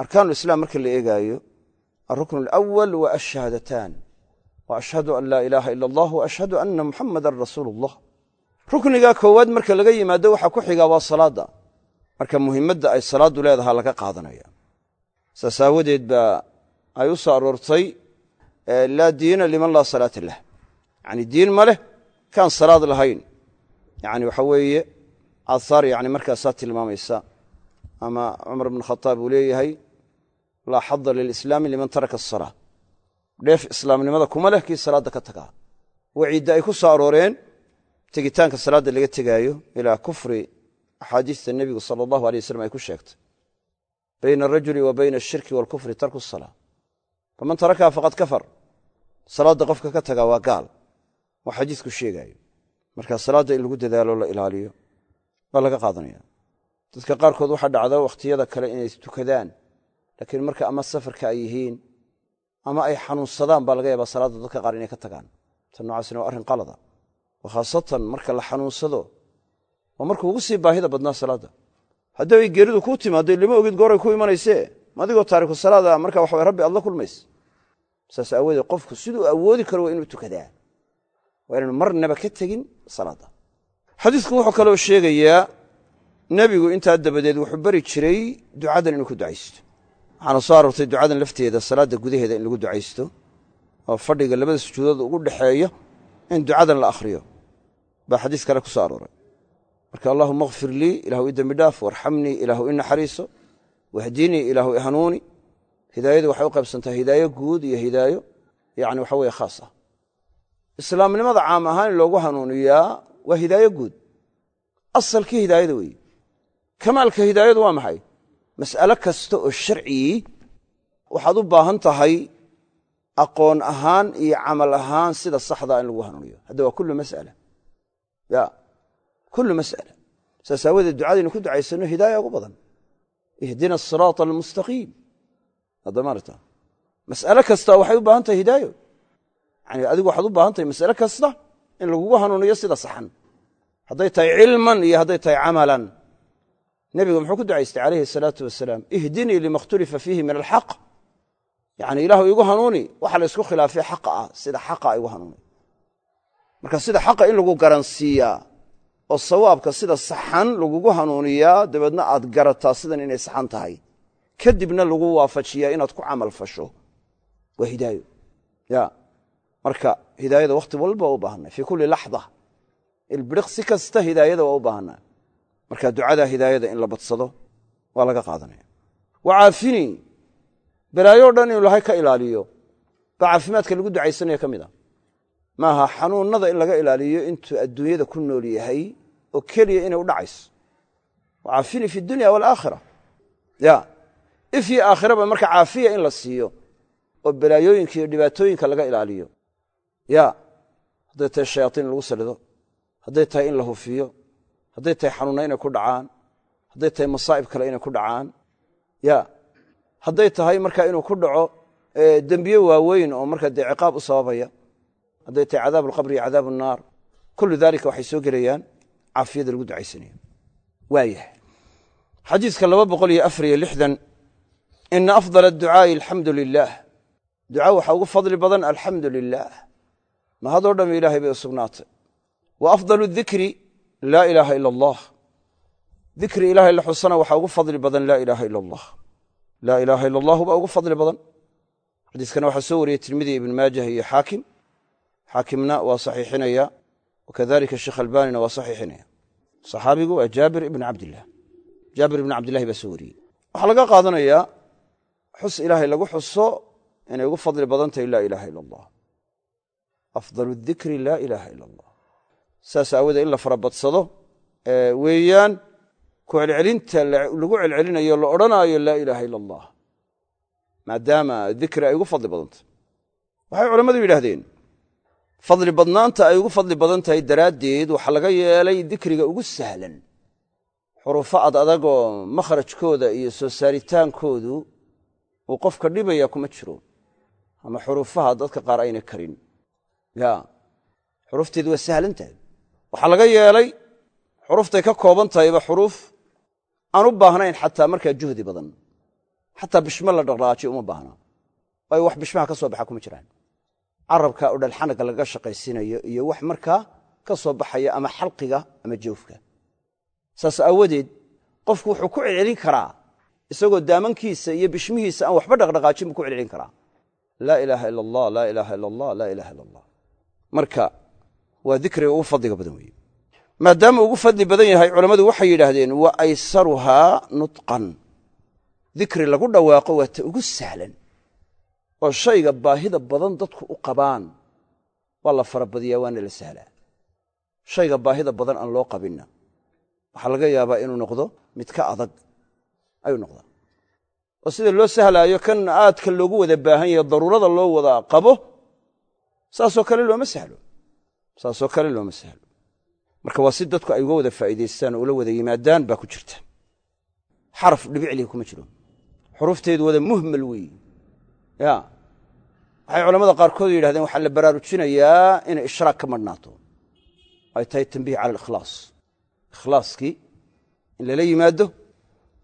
Arkaanulislaam marka la eegaayo alruknu alawal wa ashahaadataan wa ashhadu an laa ilaaha ila allah wa ashhadu anna muxamadan rasuulu allah rukniga koowaad marka laga yimaado waxaa ku xigaa waa salaadda. Marka muhimmadda ay salaaddu leedahaa laga qaadanaya saas aawadeed baa ay u soo aroortay laa diina liman laa salaata lah. Yacni diin ma leh kaan salaad lahayn. Yani waxa weeye aahaar yani markaasaa tilmaamaysa. Ama cumar bn khataab uu leeyahay laa xada lilislaami liman taraka asalaa dheef islaamnimada kuma leh kii salaadda ka tagaa. Waciidda ay ku soo arooreen tegitaanka salaadda laga tegaayo ilaa kufri axaadiista nebigu sala allahu alay wasalam ay ku sheegtay bayna alrajuli wa bayna ashirki waalkufri tarku asalaa faman tarakaha faqad kafar. Salaadda qofka ka tagaa waa gaal. Waa xadiisku sheegaayo. Marka salaadda in lagu dadaalo la ilaaliyo baa laga qaadanaya. Dadka qaarkood waxaa dhacda wakhtiyada kale inay tukadaan. Laakiin marka ama safarka ay yihiin ama ay xanuunsadaan baa laga yaabaa salaadda dadka qaar inay ka tagaan. Tan noocaasina waa arrin qalada. Wa khaasatan marka la xanuunsado waa markuu ugu sii baahida badnaa salaadda haddii ay geeridu kuu timaado lama ogid gooray ku imanaysee adigoo taariku salaada marka waxa rabbi aad la kulmays saas aawoodee qofku siduu awoodi karo waa inuu tukadaa. Waa inaan marnaba ka tegin salaadda xadiisku wuxuu kaloo sheegayaa nebigu intaa dabadeed wuxuu beri jiray ducadan inuu ku ducaysto. Waxaana soo aroortay ducadan lafteeda salaadda gudaheeda in lagu ducaysto oo fadhiga labada sujuudood ugu dhexeeya in ducadan la akhriyo. Baa xadiis kale ku soo arooray marka allahuma akfir lii ilaahu i dembi dhaaf warxamnii ilaahu i naxariiso wahdinii ilaahu i hanuuni. Hidaayadu waxay u qaybsantaha hidaayo guud iyo hidaayo yani waxa weye khaas ah islaamnimada caam ahaan in loogu hanuuniyaa waa hidaayo guud. Asalkii hidaayada weeye. Kamaalka hidaayadu waa maxay? Mas'alo kasta oo sharcigii waxaad u baahan tahay aqoon ahaan iyo camal ahaan sida saxdaa in lagu hanuuniyo. Hadda waa kullu mas'ala ya kullu mas'ala saas aawadeed ducadaynu ku ducaysano hidaaya ugu badan ihdina asiraata almustaqiim haddamaarta mas'ale kasta waxay u baahan tahay hidaayo yani adigu waxaad u baahan tahay mas'ale kasta in lagugu hanuuniyo sida saxan hadday tahay cilman iyo hadday tahay camalan nebigu muxuu ku ducaystay calayhi asalaatu wasalaam ihdinii lima khtulifa fiihi min alxaq yani ilaahu igu hanuuni waxa la ysku khilaafay xaqa ah sida oo sawaabka sida saxan lagugu hanuuniyaa dabeedna aad garataa sidan inay saxan tahay. Kadibna lagu waafajiyaa inaad ku camal fasho. Waa hidaayo. Ya. Marka hidaayada wakhti walba waa u baahanay fii kulli laxda. Ilbiriqsi kasta hidaayada waa u baahanaa marka ducada hidaayada in la badsado waa laga qaadanaya. Wa caafinii balaayo dhan inuu ilahay ka ilaaliyo. Baa caafimaadka lagu ducaysanaya ka mid a maaha xanuunnada in laga ilaaliyo intuu adduunyada ku nool yahay oo keliya inay u dhacayso. Wa caafinii fi dunya waalaakhira ya ifyo aakhiraba marka caafiya in la siiyo oo balaayooyinka iyo dhibaatooyinka laga ilaaliyo. Ya hadday tahay shayaatiin in lagu salido hadday tahay in la hufiyo hadday tahay xanuunna inay ku dhacaan hadday tahay masaa'ib kale inay ku dhacaan. Ya hadday tahay marka inuu ku dhaco dembiye waaweyn oo marka dee ciqaab u sababaya hadday tahay cadaab alqabri iyo cadaab annaar kullu dalika waxay soo gelayaan caafiyada lagu ducaysanayo waayahay xadiiska laba boqol iyo afar iyo lixdan ina afdal adducaa'i alxamdu lilaah duca waxaa ugu fadli badan alxamdu lilaah mahadoo dham ilaahay bay u sugnaatay. Wa afdalu dikri laa ilaaha ila allah. Dikri ilahay la xusana waxaa ugu fadli badan laa ilaaha ila allah. Laa ilaaha ila allahu baa ugu fadli badan. Xadiiskana waxaa soo wariyey tirmidi ibn maajah iyo xaakim xaakimna waa saxiixinaya wakadalika sheekh albanina waa saxiixinaya. Saxaabigu waa jaabir ibn cabdilah jaabir ibn cabdillahi baa soo wariyey. Waxaa laga qaadanayaa xus ilaahay lagu xuso inay ugu fadli badan tahay laa ilaaha ila allah afdalu dikri laa ilaaha ila allah saas aawoodee in la farabadsado weeyaan ku celcelinta lagu celcelinayo la odhanaayo laa ilaaha ila allah maadaama dikri ay ugu fadli badantah waxay culammadu yidhaahdeen fadli badnaanta ay ugu fadli badan tahay daraaddeed waxaa laga yeelay dikriga ugu sahlan. Xurufo ad adagoo makhrajkooda iyo soo saaritaankoodu uu qofka dhibaya kuma jiro ama xurufaha dadka qaar aynay karin. Ya xurufteedu waa sahlan tahay. Waxaa laga yeelay xuruftay ka kooban tahayba xuruuf aan u baahnayn xataa markaa juhdi badan. Xataa bishmo la dhaqdhaqaajiyo uma baahna. Waayo wax bishmaha ka soo baxa kuma jiraan carabka oo dhalxanaga laga shaqaysinayo iyo wax markaa ka soo baxaya ama xalqiga ama jawfka saas aawadeed qofku wuxuu ku celcelin karaa isagoo daamankiisa iyo bishmihiisa aan waxba dhaqdhaqaajin buu ku celcelin karaa. Laa ilaaha ila allah laa ilaaha ila allah laa ilaha ila allah marka waa dikriga ugu fadliga badan weeye. Maadaama ugu fadli badan yahay culammadu waxay yidhaahdeen wa aysaruhaa nutqan. Dikri lagu dhawaaqo waa ta ugu sahlan oo shayga baahida badan dadku u qabaan waa la farabadiyaa waana la sahlaa shayga baahida badan aan loo qabinna waxaa laga yaabaa inuu noqdo mid ka adag. Ayuu noqdaa. Oo sida loo sahlaayo kan aadka loogu wada baahan yahe daruurada loo wada qabo saasoo kale looma sahlo. Saasoo kale looma sahlo. Marka waa si dadku ay uga wada faa'iidaystaan oo ula wada yimaadaan baa ku jirta. Xaraf dhibiclihi kuma jiro. Xurufteedu wada muhmal weeye ya. Waxay culamada qaarkood yidhahdeen waxaa la baraarujinayaa inay ishraak ka madhnaato. Ay tahay tambiih cala alikhlaas. Ikhlaaskii in lala yimaado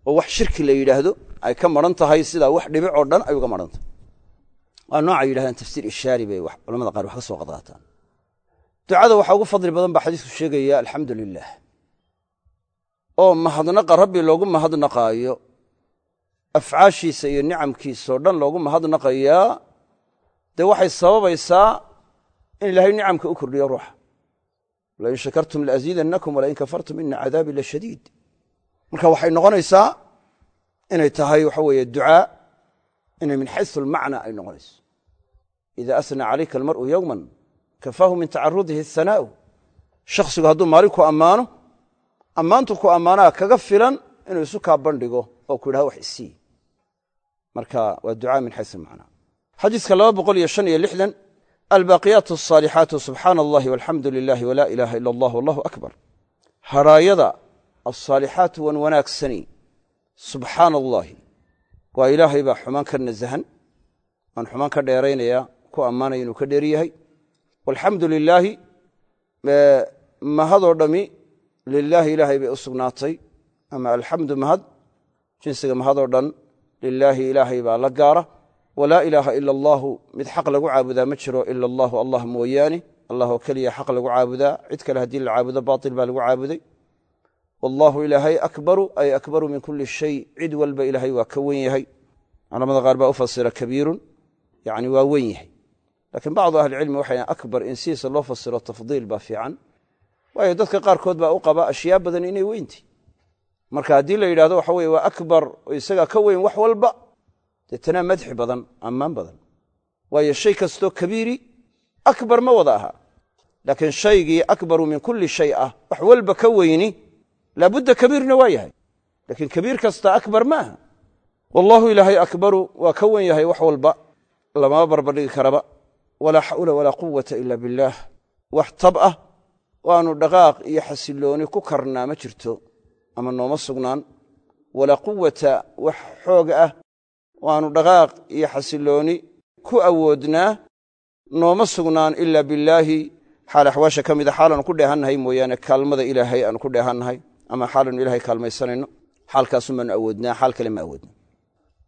oo wax shirki la yidhaahdo ay ka maran tahay sidaa wax dhibic oo dhan ay uga maran tahay. Waa noocay yidhahdaan tafsiir ishaari bay culamada qaar wax ka soo qadqaataan ducada waxaa ugu fadli badan baa xadiisku sheegaya alxamdu lilah oo mahadnaqa rabbi loogu mahadnaqaayo afcaashiisa iyo nicamkiisao dhan loogu mahadnaqayaa dee waxay sababaysaa in ilaahay nicamka u kordhiyo ruuxa. Lain shakartum laaziidannakum walain kafartum ina cadaabi la shadiid. Marka waxay noqonaysaa inay tahay waxa weeye ducaa inay min xaysu almacna ay noqonayso. Ida asnaa calayka almar'u yowman kafaahu min tacarudihi ahanaa'u shakhsigu hadduu maalin ku ammaano ammaantu ku ammaanaa kaga filan inuu isu kaa bandhigo oo ku yidhahdo wax isii marka waa ducaa min xaysu almacna xadiiska albaaqiyaat asaalixaatu subxaana allahi walxamdu lilahi walaa ilaaha ila allah wallahu akbar. Hadhaayada alsaalixaatu wan wanaagsani subxaana allaahi waa ilaahay baa xumaan ka nasahan aan xumaan ka dheeraynaya ku ammaanaya inuu ka dheer yahay. Walxamdu lilaahi mahadoo dhammi lilaahi ilaahay bay u sugnaatay. Ama alxamdu mahad jinsiga mahadoo dhan lilaahi ilaahay baa la gaara. Walaa ilaaha ila allaahu mid xaq lagu caabudaa ma jiro ila allaahu allah mooyaane. Allah oo keliya xaq lagu caabudaa. Cid kale haddii la caabudo baatil baa lagu caabuday. Wallaahu ilaahay akbaru ay akbaru min kulli shay. Cid walba ilaahay waa ka wen yahay. Culamada qaar baa u fasira kabiirun. Yani waa wen yahay. Laakiin bacdu ahlicilmi waxay akbar in sidiisa loo fasiro tafdiil baa fiican. Waayo dadka qaarkood baa u qaba ashyaa badan inay weynti marka haddii la yidhahdo waxa weye waa akbar oo isagaa ka weyn wax walba deetanaa madxi badan ammaan badan. Waayo shay kastoo kabiiri akbar ma wada aha. Laakiin shaygii akbaru min kulli shay ah wax walba ka weyni laabudda kabiirna waa yahay. Laakiin kabiir kasta akbar ma aha. Wallaahu ilaahay akbaru waa ka wen yahay wax walba lamama barbardhigi karaba. Walaa xawla walaa quwata ila billaah wax tab ah waanu dhaqaaq iyo xasilooni ku karnaa ma jirto ama nooma sugnaan. Walaa quwata wax xoog ah waanu dhaqaaq iyo xasilooni ku awoodnaa nooma sugnaan ila billaahi. Xaal axwaasha ka mida xaalaanu ku dheehannahay mooyaane kaalmada ilaahay aanu ku dheehannahay ama xaalaanu ilahay kaalmaysanayno xaalkaasun baanu awoodnaa xaal kale ma awoodna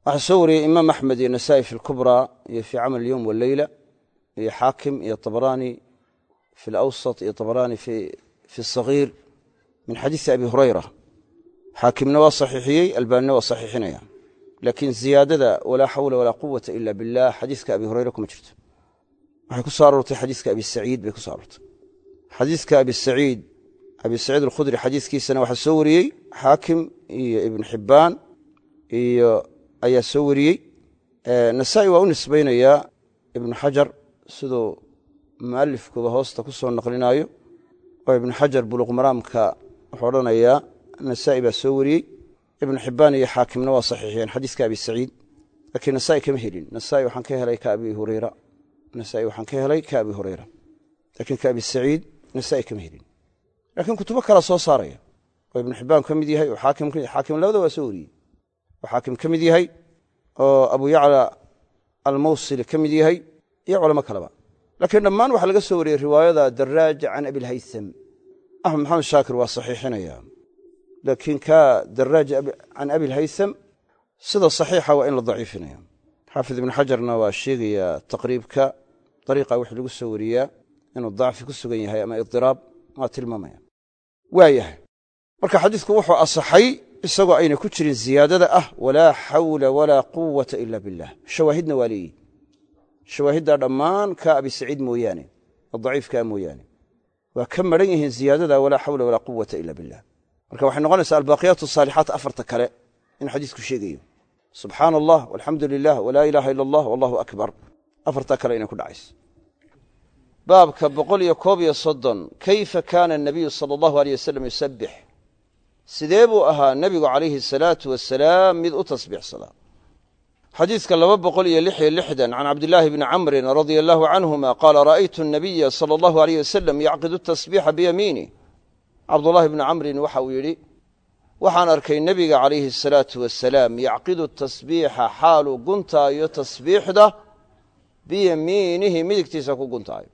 waxaa soo wariyey imaam axmed iyo nasaa'i fi lkubraa iyo fii camal alyowm waleyla iyo xaakim iyo tabraani fi alawsat iyo tabraani fi sagiir min xadiisi abi hurayra xaakimna waa saxiixiyey albaanina waa saxiixinaya. Laakiin ziyaadada walaa xawla walaa quwata ila bilah xadiiska abi hurayra kuma jirto. Waxay ku soo aroortay xadiiska abi saciid bay ku so aroortay. Xadiiska abi saciid abi saciid alkhudri xadiiskiisana waxaa soo wariyey xaakim iyo ibn xibbaan iyo ayaa soo wariyey. Nasa'i waa u nisbaynayaa ibnu xajar siduu mualifkuba hoosta ku soo naqlinaayo oo ibnu xajar buluqmaraamka wuxuu odhanayaa nasaa'i baa soo wariyey. Ibnu xibbaan iyo xaakimna waa saxiixiyeen xadiiska abi saciid. Laakiin nasaa'i kama helin. Nasaa'i waxaan ka helay ka abi hureyra nasaa'i waxaan ka helay ka abi hureyra laakiin ka abi saciid nasaa'i kama helin. Laakiin kutubo kala soo saaraya oo ibnu xibbaan ka mid yahay oo xaakim labada waa soo wariyey. Oo xaakim ka mid yahay oo abu yacla almawsili ka mid yahay iyo culamo kaleba. Laakiin dhammaan waxaa laga soo wariyey riwaayada daraaj can abilhaytham axmed maxamed shaakir waa saxiixinaya laakiin ka daraaj can abilhaytham sida saxiixa waa in la daciifinaya xaafid ibnu xajarna waa sheegayaa taqriibka dariiqa wix lagu soo wariyaa inuu dacfi ku sugan yahay ama idiraab waa tilmaamaya. Waa yahay. Marka xadiidku wuxuu asaxay isagoo ayna ku jirin ziyaadada ah walaa xawla walaa quwata ila billah. Shawaahidna waa leeyihi shawaahiddaa dhammaan ka abi saciid mooyaane oo daciifkaa mooyaane. Waa ka maran yihiin ila marka waxay noqonaysaa albaaqiyaat asaalixaat afarta kale in xadiisku sheegayo. Subxaana allah walxamdu lilah walaa ilaaha ila allah wallahu akbar. Afartaa kale inay ku dhacayso. Baabka boqol iyo koob iyo soddon kayfa kaana anabiyu sala allahu aleyh wasalam yusabbix sidee buu ahaa nebigu calayhi asalaatu wasalaam mid u tasbiixsadaa xadiidka laba boqol iyo lix iyo lixdan can cabdillaahi bni camrin radia allahu canhuma qaala ra'aytu anabiya sala allahu aleyh wasalam yacqidu tasbiixa biyamiinih cabdullaahi bni camrin waxa uu yidhi waxaan arkay nebiga calayhi asalaatu wasalaam yacqidu tasbiixa xaaluu guntaayo tasbiixda biyamiinihi midigtiisa ku guntaayo.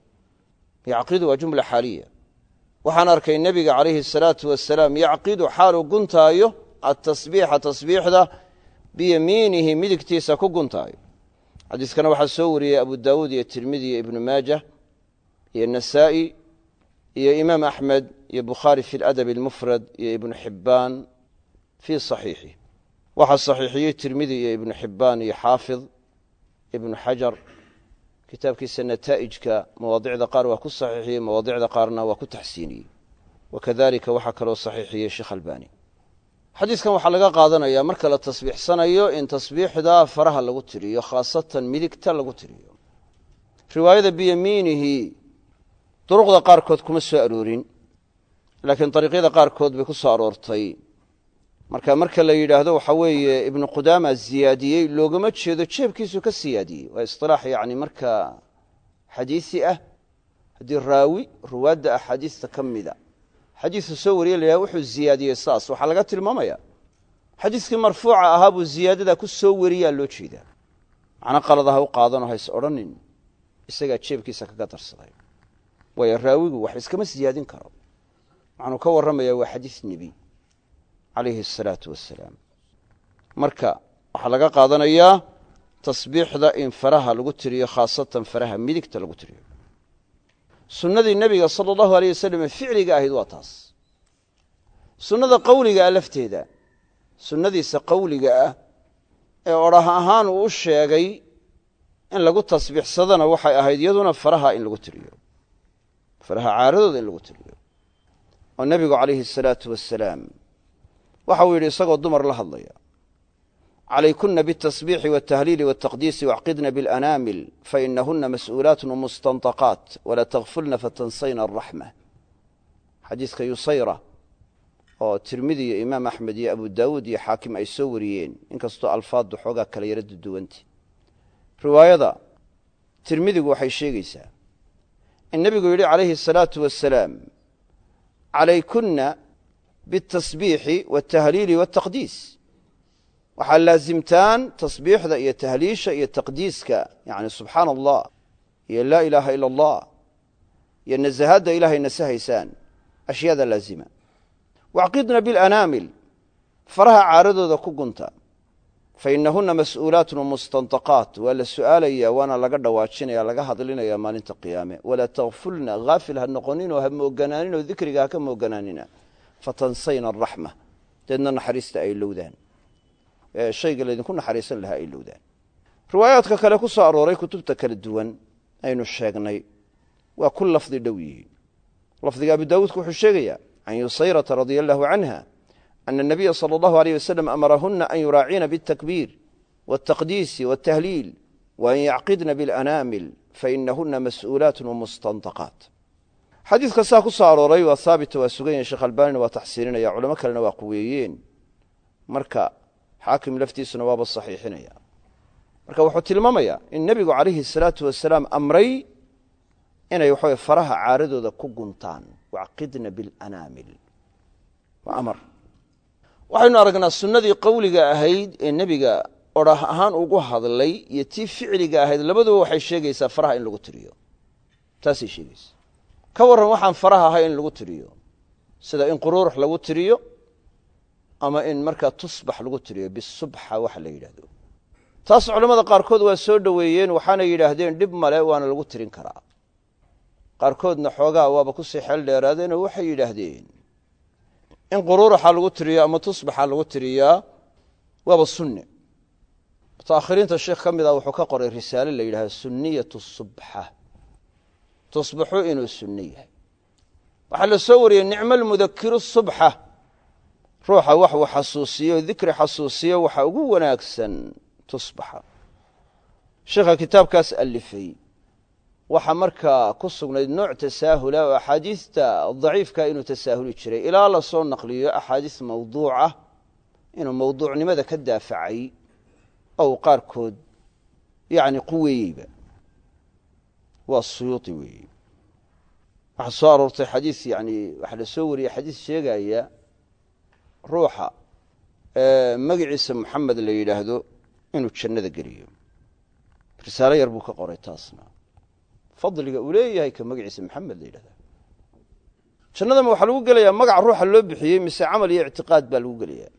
Yacqidu waa jumla xaaliya. Waxaan arkay nebiga calayhi asalaatu wasalaam yacqidu xaaluu guntaayo atasbiixa tasbiixda biyamiinihi midigtiisa ku guntaayo. Xadiiskana waxaa soo wariyey abu daawuud iyo tirmidi iyo ibnu maajah iyo nasaa'i iyo imaam axmed iyo bukhaari fi ladab almufrad iyo ibnu xibbaan fii saxiixi. Waxaa saxiixiyey tirmidi iyo ibnu xibbaan iyo xaafid ibnu xajar kitaabkiisa nataa'ijka mawaadicda qaar waa ku saxiixiyey mawaadicda qaarna waa ku taxsiiniyey. Wakadalika waxaa kaloo saxiixiyey sheekh albani. Xadiiskan waxaa laga qaadanayaa marka la tasbiixsanayo in tasbiixda faraha lagu tiriyo khaasatan midigta lagu tiriyo. Riwaayada biyamiinihi duruqda qaarkood kuma soo aroorin laakiin dariiqyada qaarkood bay ku soo aroortay. Marka marka la yidhaahdo waxaa weeye ibnu qudaama ziyaadiyey loogama jeedo jeebkiisu ka siyaadiyey. Waa isilaax yani markaa xadiisi ah haddii raawi ruwaadda axaadiista ka mida xadiisu soo wariye la yidhahdo wuxuu ziyaadiyey saas. Waxaa laga tilmaamaya xadiiskii marfuuca ahaa buu ku soo wariyaa loo jeedaa. Macno qalada ha u qaadano hays odhanin isagaa jeebkiisa kaga darsaday waayo raawigu wax iskama siyaadin karo. Waxaanu ka warramayaa waa xadiis nebi calayhi asalaatu wassalaam. Marka waxaa laga qaadanayaa tasbiixda in faraha lagu tiriyo khaasatan faraha midigta lagu tiriyo. Sunnadii nebiga sala allahu aleyh wasalam ficliga ahayd waa taas. Sunnada qowliga ah lafteeda sunnadiisa qowliga ah ee odhah ahaan uu u sheegay in lagu tasbiixsadana waxay ahayd iyaduna faraha in lagu tiriyo faraha caaradooda in lagu tiriyo oo nebigu calayhi asalaatu wasalaam waxa waxauu yidhi isagoo dumar la hadlaya. Calaykunna bitasbiixi waltahliili waltaqdiisi wacqidna bialanaamil fa inahuna mas'uulaatun mustanaqaat wala takfulna fatansayna araxma xadiiska yusayra oo tirmidi iyo imaam axmed iyo abu daawuud iyo xaakim ay soo wariyeen inkastoo alfaaddu xoogaa kale yara duduwanta riwaayada tirmidigu waxay sheegaysaa in nebigu yidhi calayhi asalaatu wasalaam calaykunna bitasbiixi waltahliili waltaqdiis waxaa laazimtaan tasbiixda iyo tahliisha iyo taqdiiska yani subxaana allah iyo laa ilaaha ila allah iyo nasahadda ilaahay nasahaysaan ashyaada laazima. Wacqidna bilanaamil faraha caaradooda ku gunta fainahuna mas'uulaatun mustanطaqaat waa la su'aalaya waana laga dhawaajinaya laga hadlinaya maalinta qiyaame walaa takfulna haafil ha noqoninoo ha mooganaaninoo dikriga ha ka mooganaanina fatansayna araxma deedna naxariista ay lowdaan shayga laydinku naxariisan lahaa ay lowdaan riwaayaadka kale ku soo arooray kutubta kala duwan aynu sheegnay waa ku lafdi dhow yihiin lafdiga abu daawuudka wuxuu sheegaya can yusayrata radia allahu canha ana الnabiya salى اllahu aleyh wasalam amarahuna an yuraacina bاtakbiir wاtaqdiisi wاtahliil waan yacqidna biاlanaamil fainahuna mas'uulaat mustanطaqaat xadiidka saa ku soo arooray waa haabita waa sugan yahin sheekh albanina waa taxsiininaya culamo kalena waa quweeyeen marka xaakim laftiisuna waaba saxiixinaya marka wuxuu tilmaamayaa in nebigu calayhi salaatu wasalaam amray inay waxaweye faraha caaradooda ku guntaan wacqidna bilanaamil waa amar waxaynu aragnaa sunnadii qowliga ahayd ee nebiga odhah ahaan ugu hadlay iyo tii ficliga ahayd labaduba waxay sheegaysaa faraha in lagu tiriyo. Taasay sheegaysaa. Ka warran waxaan faraha ahay in lagu tiriyo. Sida in quruurux lagu tiriyo ama in markaa tusbax lagu tiriyo bisubxa waxa la yidhahdo taas culammada qaarkood waa soo dhoweeyeen waxaanay yidhaahdeen dhib male waana lagu tirin karaa. Qaarkoodna xoogaa waaba ku sii xeel dheeraadeenoo waxay yidhaahdeen in quruuraxa lagu tiriyo ama tusbaxa lagu tiriyaa waaba sunne mutaakhiriinta sheekh ka mid ah wuxuu ka qoray risaale la yidhahdo sunniyatu subxa tusbaxu inuu sunno yahay. Waxaa la soo wariyey nicmo almudakiru subxa ruuxa wax uu xasuusiyo dikri xasuusiyo waxa ugu wanaagsan tusbaxa. Sheekha kitaabkaas alifay waxaa markaa ku sugnayd nooc tasaahula oo axaadiista daciifka inuu tasaahuli jiray. Ilaa la soo naqliyo axaadiis mawduuca inuu mawduucnimada ka daafacay ou qaarkood yani quweeyeyba waa suyuuti weeye waxaa soo aroortay xadiis yani waxaa la soo wariyey xadiis sheegaya ruuxa magaciisa moxamed la yidhaahdo inuu jannada geliyo. Risaalo yar buu ka qoray taasna fadliga uu leeyahay ka magaciisa maxamed la yidhahda jannadama waxaa lagu gelayaa magaca ruuxa loo bixiyey mise camal iyo ictiqaad baa lagu gelayaa.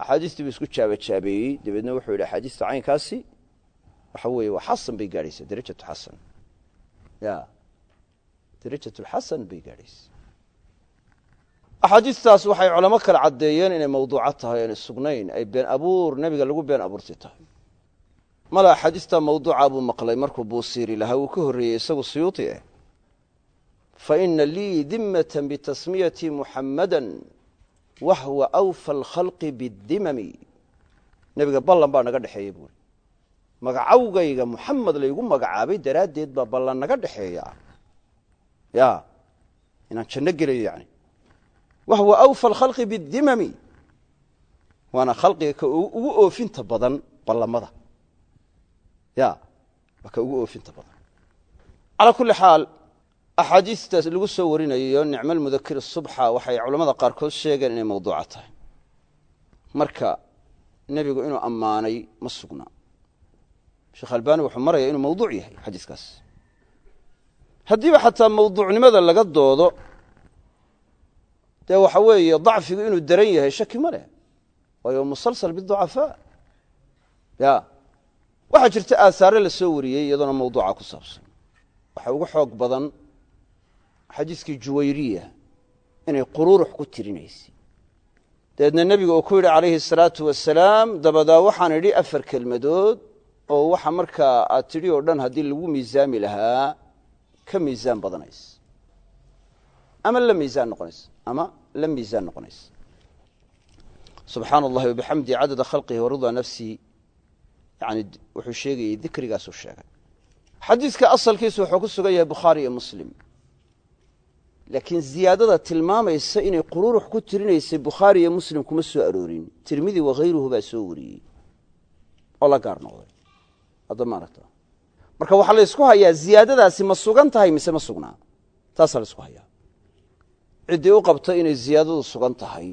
Axaadiistii buu isku jaabajaabeeyey dabeedna wuxuu yidhi axaadiista caynkaasi waxa weeye waa xasan bay gaadhaysaa darajatu xasan. Ya darajatulxasan bay gaadhaysaa. Axaadiistaas waxay culamo kale caddeeyeen inay mawduuco tahay aanay sugnayn ay been abuur nebiga lagu been abuurti tahay mala axaadiistaa mawduuca buu maqlay markuu buusiiri lahaa wuu ka horreeyey isagu suyuuti ah fa ina lii dimmata bitasmiyati muxammada wahwa awfa alkhalqi biddimami. Nebiga ballan baa naga dhexeeya buuri magacawgayga muxamed laygu magacaabay daraaddeed baa ballan naga dhexeeya. Ya inaan janno gelayo yani wahwa awfa alkhalqi biddimami. Waana khalqiga ka ugu oofinta badan ballamada ya waa ugu oofinta badan. Calaa kulli xaal axaadiistaas lagu soo warinayo nicmo almudakir subxa waxay culammada qaarkood sheegeen inay mawduuca tahay. Marka nebigu inuu ammaanay ma sugna. Sheekh albani wuxuu maraya inuu mawduuc yahay xadiiskaas. Haddiiba xataa mawduucnimada laga doodo dee waxa weeye dacfigu inuu daran yahay shaki ma leh. Waayo musalsal biducafaa ya waxaa jirta aahaare la soo wariyey iyadoona mawduuca ku saabsan. Waxa ugu xoog badan xadiiskii juwayriya inay quruurux ku tirinaysay dabeedna nebiga uu ku yidhi calayhi asalaatu wasalaam dabadaa waxaan idhi afar kelmadood oo waxa markaa aad tidhi oo dhan haddii lagu miisaami lahaa ka miisaan badanaysa. Ama la miisaan noqonaysa ama la miisaan noqonaysa. Subxaana allahi wabixamdihi cadada khalqihi waridaa nafsihi yani wuxuu sheegayey dikrigaasuu sheegay. Xadiiska asalkiisu wuxuu ku sugan yahay bukhaari iyo muslim. Laakiin ziyaadada tilmaamaysa inay quruurux ku tirinaysay bukhaari iyo muslim kuma soo aroorin. Tirmidi wakhayruhu baa soo wariyey. Oo la gaar noqday. Hadda maaragta marka waxaa la hayaa ziyaadadaasi ma sugan tahay mise ma sugnaa taasaa la hayaa. Ciddii u qabta inay ziyaadadu sugan tahay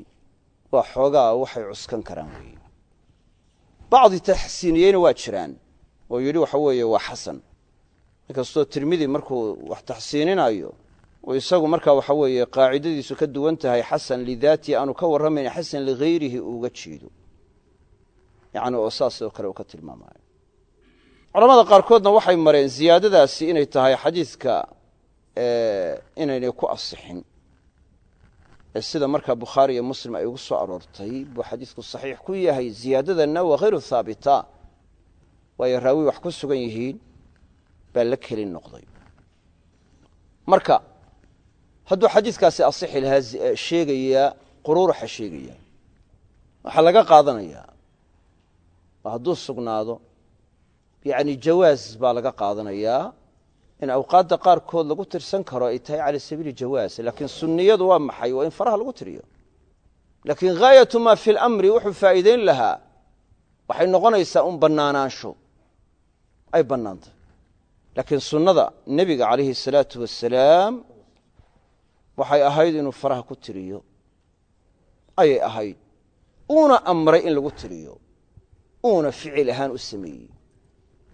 waa xoogaa waxay cuskan karaan weeye bacdi taxsiiniyeyna waa jiraan oo yidhi waxa weeye waa xasan inkastoo tirmidi markuu wax taxsiininayo oo isagu markaa waxa weeye qaacidadiisu ka duwan tahay xasan lidaatihi aanu ka warramayn xasan ligayrihi uuga jeedo yani oo saasoo kale uu ka tilmaamayo culamada qaarkoodna waxay mareen ziyaadadaasi inay tahay xadiidka inaynay ku asixin ee sida markaa bukhaari iyo muslim ay ugu soo aroortay buu xadiidku saxiix ku yahay ziyaadadanna waa hayru haabita waayo raawi wax ku sugan yihiin baa la keli noqday. Marka hadduu xadiidkaasi asixi lahaa sheegayaa quruuraxa sheegaya waxaa laga qaadanayaa. Hadduu sugnaado yani jawaaz baa laga qaadanayaa in awqaadda qaarkood lagu tirsan karo ay tahay cala sabiili jawaas laakiin sunniyadu waa maxay? Waa in faraha lagu tiriyo. Laakiin haayatu maa fi lamri wuxuu faa'iideyn lahaa. Waxay noqonaysaa un bannaanaansho. Ay bannaantay. Laakiin sunnada nebiga calayhi salaatu wasalaam waxay ahayd inuu faraha ku tiriyo. Ayay ahayd. Uuna amray in lagu tiriyo. Uuna ficil ahaan u sameeyey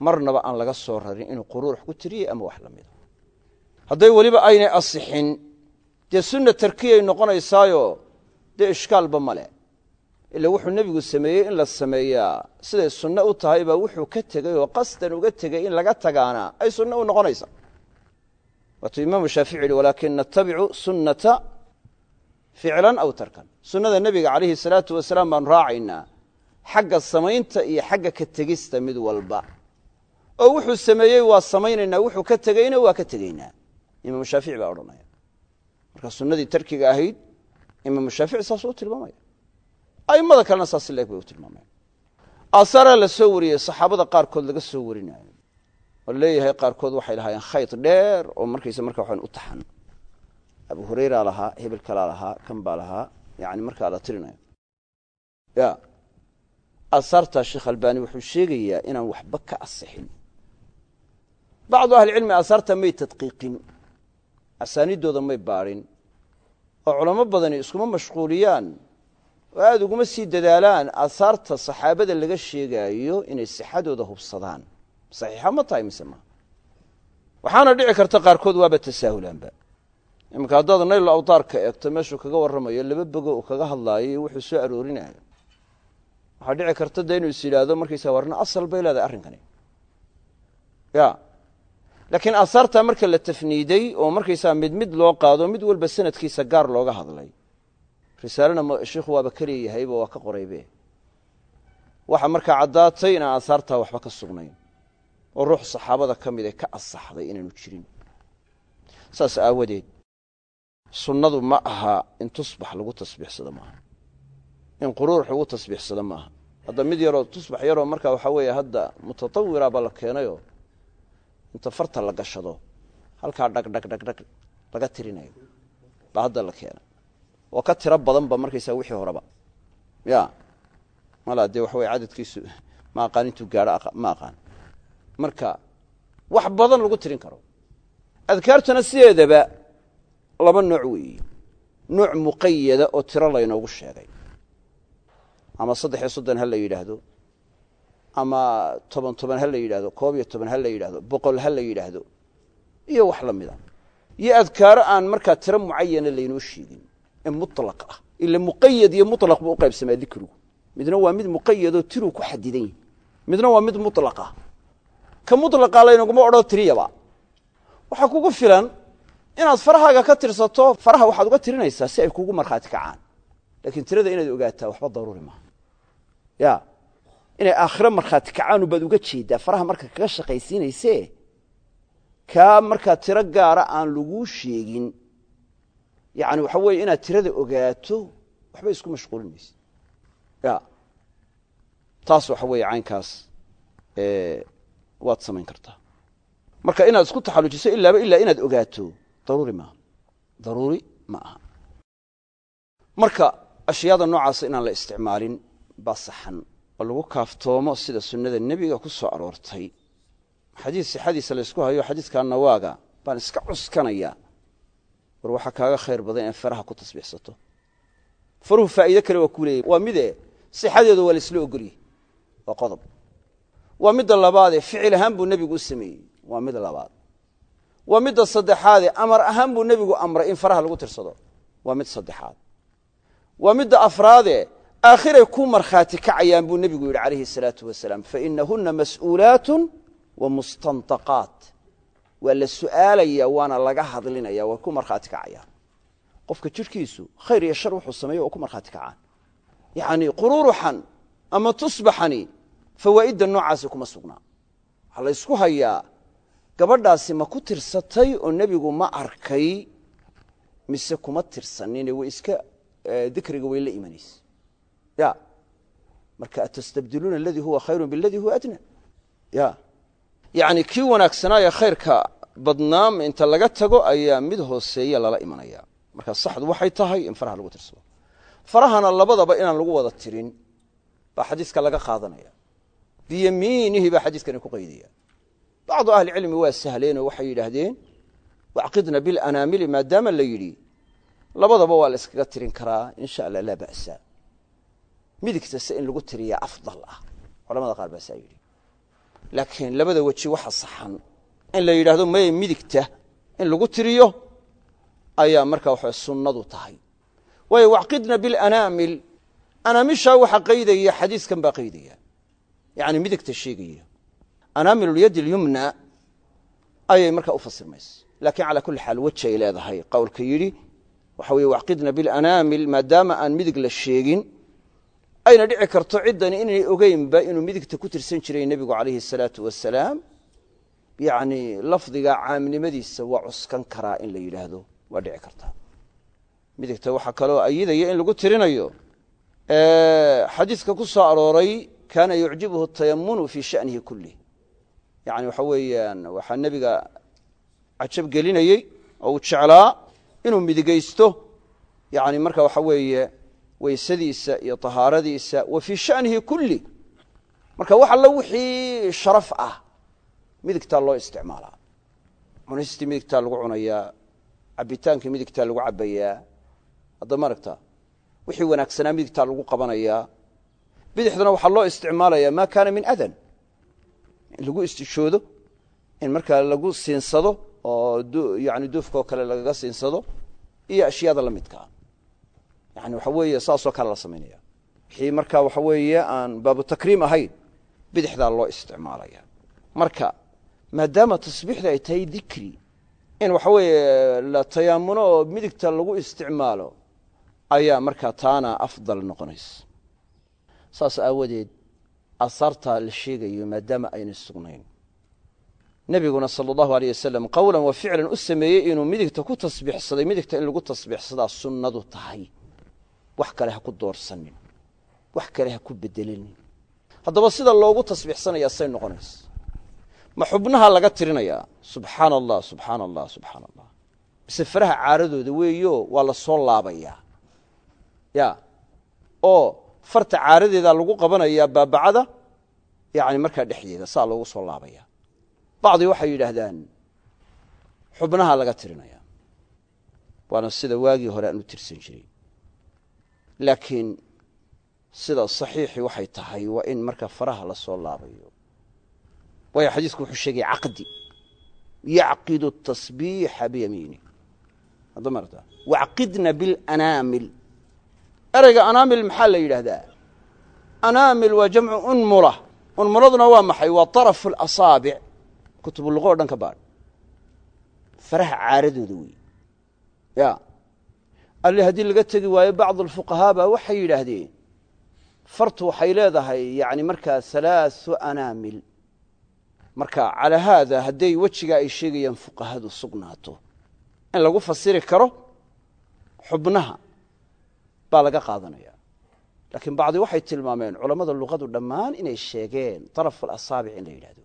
marnaba aan laga soo rarin inuu quruurux ku tiriyey ama wax la mida hadday weliba aynay asixin dee sunna tarkiyay noqonaysaayo dee ishkaalba male ila wuxuu nebigu sameeyey in la sameeyaa siday sunno u tahay baa wuxuu ka tegey oo qasdan uga tegey in laga tagaana ay sunno u noqonaysaa waatuu imaamu shaafici yihi walaakin natabicu sunnata ficlan aw tarkan. Sunnada nebiga calayhi salaatu wasalaam baanu raacaynaa. Xagga samaynta iyo xagga ka tegista mid walba oo wuxuu sameeyey waa samaynaynaa wuxuu ka tegeyna waa ka tegeynaa imaamu shaafici baa odhanaya. Marka sunnadii tarkiga ahayd imaamu shaafici saasuu u tilmaamaya. A'immada kalena saas leeg bay u tilmaamaya aasaaraa la soo wariyey saxaabada qaarkood laga soo warinayo. Oo leeyahay qaarkood waxay lahaayeen khayط dheer oo markaysa marka waxaan u taxan. Abu hurayra lahaa hebel kalaa lahaa kan baa lahaa yani markaa la tirinayo. Ya aasaartaa sheekh albani wuxuu sheegayaa inaan waxba ka asixin bacdu ahlicilmi aasaarta may tadqiiqin asaaniiddooda may baadhin oo culamo badani iskuma mashquuliyaan oo aada uguma sii dadaalaan aasaarta saxaabada laga sheegaayo inay sixadooda hubsadaan saxiixa ma tahay mise maa waxaana dhici karta qaarkood waaba tasaahulaanba iminka haddaad nayl awtaarka eegto meeshuu kaga warramayo laba bogo uu kaga hadlaayo iyo wuxuu soo aroorinayo waxaa dhici karta dee inuu is yidhaahdo markaysaa warna asal bay leedahay arrinkani ya laakiin aasaartaa marka la tafniiday oo markaysaa mid mid loo qaado mid walba sanadkiisa gaar looga hadlay. Risaalena sheikhu waaba ka leeyahayba waa ka qoraybe. Waxa markaa caddaatay inaan aasaartaa waxba ka sugnayn. Oo ruux saxaabada ka mid ee ka asaxday inaanu jirin. Saas aawadeed sunnadu ma aha in tusbax lagu tasbiixsado maaha. In quruurux lagu tasbiixsado maaha. Hadda mid yaroo tusbax yaroo markaa waxaa weeye hadda mutatawira baa la keenayoo inta farta la gashado halkaa dhagdhagdhagdhag laga tirinayo. Baa hadda la keenay. Oo ka tiro badanba markaysaa wixii horeba. Ya malaa dee waxa weye cadadkiisu ma aqaan intuu gaadho ma aqaan. Marka wax badan lagu tirin karo. Adkaartuna sideedaba laba nooc weeye nooc muqayada oo tiro laynoogu sheegay. Ama saddex iyo soddon ha la yidhaahdo ama toban toban ha la yidhahdo koob iyo toban ha la yidhahdo boqol ha la yidhaahdo iyo wax la mida. Iyo adkaaro aan markaa tiro mucayana laynoo sheegin ee mutlaq ah ila muqayad iyo mutlaq buu u qaybsamaa dikrigu. Midna waa mid muqayadoo tiruu ku xadidan yahi midna waa mid mutlaq ah. Ka mutlaqa laynaguma odhan tiriyaba. Waxaa kugu filan inaad farahaaga ka tirsato faraha waxaad uga tirinaysaa si ay kugu markhaati kacaan. Laakiin tirada inaad ogaataa waxba daruuri maaha. Ya inay aakhiro markhaati kacaanu baad uga jeedaa faraha marka kaga shaqaysiinayse kaa markaa tiro gaara aan laguu sheegin. Yani waxa weeye inaad tirada ogaato waxba isku mashquulin ya. Taas waxa weeye caynkaas waad samayn kartaa. Marka inaad isku taxallujiso ilaaba ilaa inaad ogaato daruuri maaha daruuri ma aha. Marka ashyaada noocaasa inaan la isticmaalin baa saxan oo lagu kaaftoomo sida sunnada nebiga ku soo aroortay. Xadiis sixadiisa laysku hayo xadiiskaa nawaaga baan iska cuskanayaa. War waxaa kaaga khayr badan inaad faraha ku tasbiixsato. Faruhu faa'iide kale waa kuu leeyahy waa mide sixadeedu waa laisla ogolyahy waa qodob. Waa midda labaadee ficil ahaan buu nebigu u sameeyey. Waa mid labaad. Waa midda saddexaadee amar ahaan buu nebigu amray in faraha lagu tirsado. Waa mid saddexaad. Waa midda afraadee aakhiray ku markhaati kacayaan buu nebigu yidhi calayhi salaatu wasalaam fainahuna mas'uulaatun wa mustanaqaat waa la su'aalaya waana laga hadlinaya way ku markhaati kacayaan. Qofka jidhkiisu khayr iyo shar wuxuu sameeyo oo ku markhaati kacaan. Yacni quruuruxan ama tusbaxani fawaa'idda noocaasi kuma sugnaa waxaa la hayaa gabadhaasi ma ku tirsatay oo nebigu ma arkay mise kuma tirsanine way iska dikriga way la imanaysa ya marka atastabdiluuna aladii huwa khayru biladii huwa adna. Ya yacni kii wanaagsanaaye khayrka badnaam inta laga tago ayaa mid hooseeya lala imanaya. Marka saxdu waxay tahay in faraha lagu tirsado farahana labadaba inaan lagu wada tirin baa xadiiska laga qaadanaya. Biyamiinihi baa xadiiskani ku qaydaya. Bacdu ahlicilmi waa sahleenoo waxay yidhaahdeen wacqidna bilanaamili maadaama la yidhi labadaba waa la iskaga tirin karaa insha allah laa ba'sa midigtase in lagu tiriyaa afdal ah. Culamada qaar baa saa yidhi laakiin labada weji waxa saxan. In la yidhaahdo maya midigta in lagu tiriyo ayaa markaa waxa sunnadu tahay. Waayo wacqidna bilanaamil anaamishaa waxa qaydaya xadiiskan baa qaydaya. Yani midigta sheegaya anaamil lyadi lyumna ayay markaa u fasirmaysa. Lakin calaa kulli xaal weji ay leedahay qowlka yidhi waxa weye wacqidna bilanaamil maadaama aan midig la sheegin ayna dhici karto ciddani inay ogeynba inuu midigta ku tirsan jiray nebigu calayhi asalaatu wasalaam yani lafdiga caamnimadiisa waa cuskan karaa in la yidhaahdo waa dhici kartaa midigta waxaa kaloo ayidaya in lagu tirinayo xadiidka ku soo arooray kaana yucjibuhu tayamunu fii shanihi kulih yani waxa weeyaan waxaa nebiga cajab gelinayey oo uu jeclaa inuu midigaysto. Yani marka waxa weeye weysadiisa iyo tahaaradiisa wa fii shanihi kulli. Marka wax allo wixii sharaf ah midigtaa loo isticmaalaa. Cunistii midigtaa lagu cunayaa cabitaankii midigtaa lagu cabayaa hadda maaragta wixii wanaagsanaa midigtaa lagu qabanayaa bidixdana waxaa loo isticmaalaya ma kaana min adan in lagu istishoodo in markaa lagu siinsado oo yani duufkaoo kale lagaga siinsado iyo ashyaada la midkaa yani waxa weeye saasoo kale la samaynaya wixii markaa waxa weeye aan baabu takriim ahayn bidixdaa loo isticmaalaya. Marka maadaama tasbiixda ay tahay dikri in waxa weeye la tayaamuno oo midigta lagu isticmaalo ayaa markaa taana afdal noqonaysa. Saas aawadeed asaartaa la sheegayo maadaama ayna sugnayn. Nebiguna sala allahu aleyh wasalam qowlan wa ficlan u sameeyey inuu midigta ku tasbiixsaday midigta in lagu tasbiixsadaa sunnadu tahay wax kale ha ku doorsanin wax kale ha ku bedelanin haddaba sida loogu tasbiixsanaya say noqonaysa. Ma xubnaha laga tirinayaa subxaana allah subxaana allah subxaana allah mise faraha caaradooda weeyo waa la soo laabayaa ya oo farta caaradeedaa lagu qabanayaa baabacada yani markaa dhexdeeda saa loogu soo laabaya. Bacdi waxay yidhaahdaan xubnaha laga tirinaya waana sida waagii hore aan u tirsan jiray laakiin sida saxiixii waxay tahay waa in marka faraha la soo laabayo. Waayo xadiisku wuxuu sheegay caqdi. Yacqidu tasbiixa biyamiini wacqidna bilanaamil ereyga anaamil maxaa la yidhaahdaa? Anaamil waa jamcu unmula. Unmuladuna waa maxay? Waa طarafu اlasaabic kutubu luqo o dhan ka baadh. Faraha caaradooda wey alle haddii laga tegi waayo bacd alfuqahaa waxay yidhaahdeen fartu waxay leedahay yani markaa halaaثu anaamil. Marka calaa haada hadday wejigaa ay sheegayaan fuqahadu sugnaato. In lagu fasiri karo xubnaha baa laga qaadanaya. Laakiin bacdi waxay tilmaameen culammada luqadu dhammaan inay sheegeen طaraf alasaabic in la yidhahdo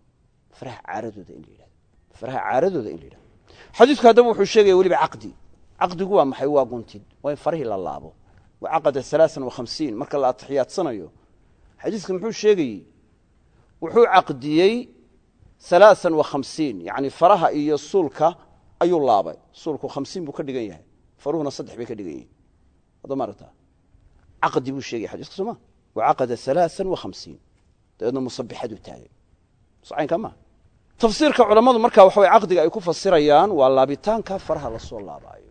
faraha caaradooda in la yidhahdo faraha caaradooda in la yidhahdo xadiisku haddaba wuxuu sheegaya weliba caqdi caqdigu waa maxay? Waa guntid. Waa in farihii la laabo. Wa caqada alaaan wahamsiin marka la atixiyaadsanayo xadiiska muxuu sheegayey wuxuu caqdiyey alaaan wahamsiin yani faraha iyo suulka ayuu laabay. Suulku hamsiin buu ka dhigan yahay. Faruhuna saddex bay ka dhigan yihiin hadda maaragta caqdi buu sheegay xadiiska sooma wacaqada alaaan wahamsiin dabeedna musabixaduu taagay. Socaynka ma? Tafsiirka culammadu marka waxa way caqdiga ay ku fasirayaan waa laabitaanka faraha la soo laabaayo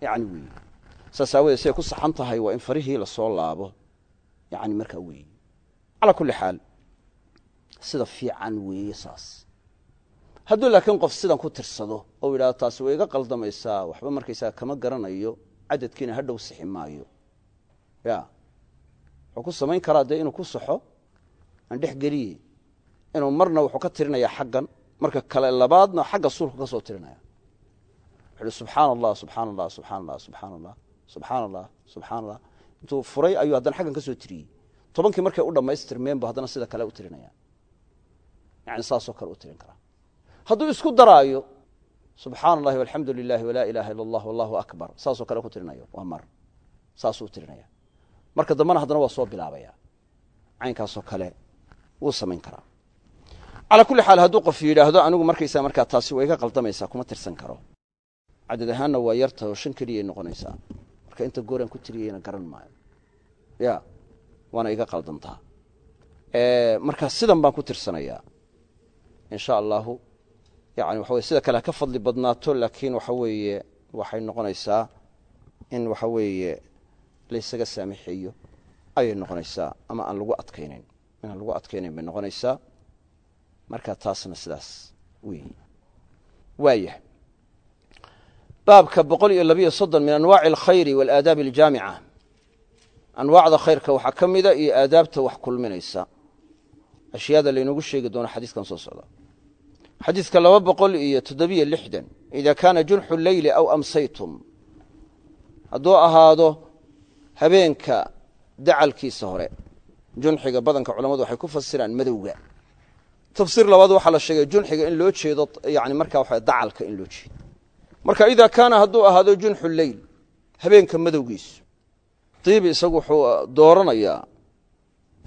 yani weyi saas aawadeed siday ku saxan tahay waa in farihii la soo laabo. Yani markaa weyi calaa kulli xaal sida fiican weeye saas. Hadduu laakiin qof sidan ku tirsado oo yidhahdo taasi way iga qaldamaysaa waxba markaysaga kama garanayo cadadkiina ha sixi maayo. Ya. Wuxuu ku samayn karaa dee inuu ku saxo aan dhex geliye inuu marna wuxuu ka tirinaya xaggan marka kale labaadna xagga suulka ka soo tirinaya wuxu uhi subxaana allah subxaana allah subxaana allah subxaana allah subxaana allah subxaana allah intuu furay ayuu haddana xaggan ka tiriyey. Tobankii markay u dhammaystirmeen bu haddana sida kale u tirinaya yani saasoo kale u tirin karaa. Hadduu isku daraayo subxaana allahi walxamdu lilahi walaa ilaha illa allah wallahu akbar. Saasoo kale ku tirinayo waa mar. Saasuu tirinaya. Marka dambena haddana waa soo bilaabaya. Caynkaasoo kale wuu samayn karaa. Calaa kulli xaal hadduu qof yidhaahdo anigu markaysaa markaa taasi waa iga qaldamaysaa kuma tirsan karo cadad ahaanna waa yarta oo shan keliyay noqonaysaa. Marka inta gooraan ku tiriyeyna garan maayo. Ya waana iga qaldantaa. Marka sidan baan ku tirsanayaa. In sha allahu yani waxa weye sida kale ha ka fadli badnaato laakiin waxa weeye waxay noqonaysaa in waxa weeye laysaga saamixeeyo. Ayay noqonaysaa ama aan lagu adkaynayn. Inaan lagu adkaynayn bay noqonaysaa. Marka taasna sidaas wey waayah baabka boqol iyo labiyo soddon min anwaaci alkhayri waalaadaabi aljaamica anwaacda khayrka waxaa ka mida iyo aadaabta wax kulminaysa. Ashyaada laynagu sheegi doono xadiiskan soo socda. Xadiidka laba boqol iyo toddobiyo lixdan ida kaana junxu leyli aw amsaytum. Hadduu ahaado habeenka dacalkiisa hore junxiga badanka culamadu waxay ku fasiraan madowga. Tafsiir labaad waxaa la sheegay junxiga in loo jeedo yani markaa waxa dacalka in loo jeedo marka idaa kaana hadduu ahaado junxu leyl habeenka madowgiisu diibi isagu wuxuu dooranayaa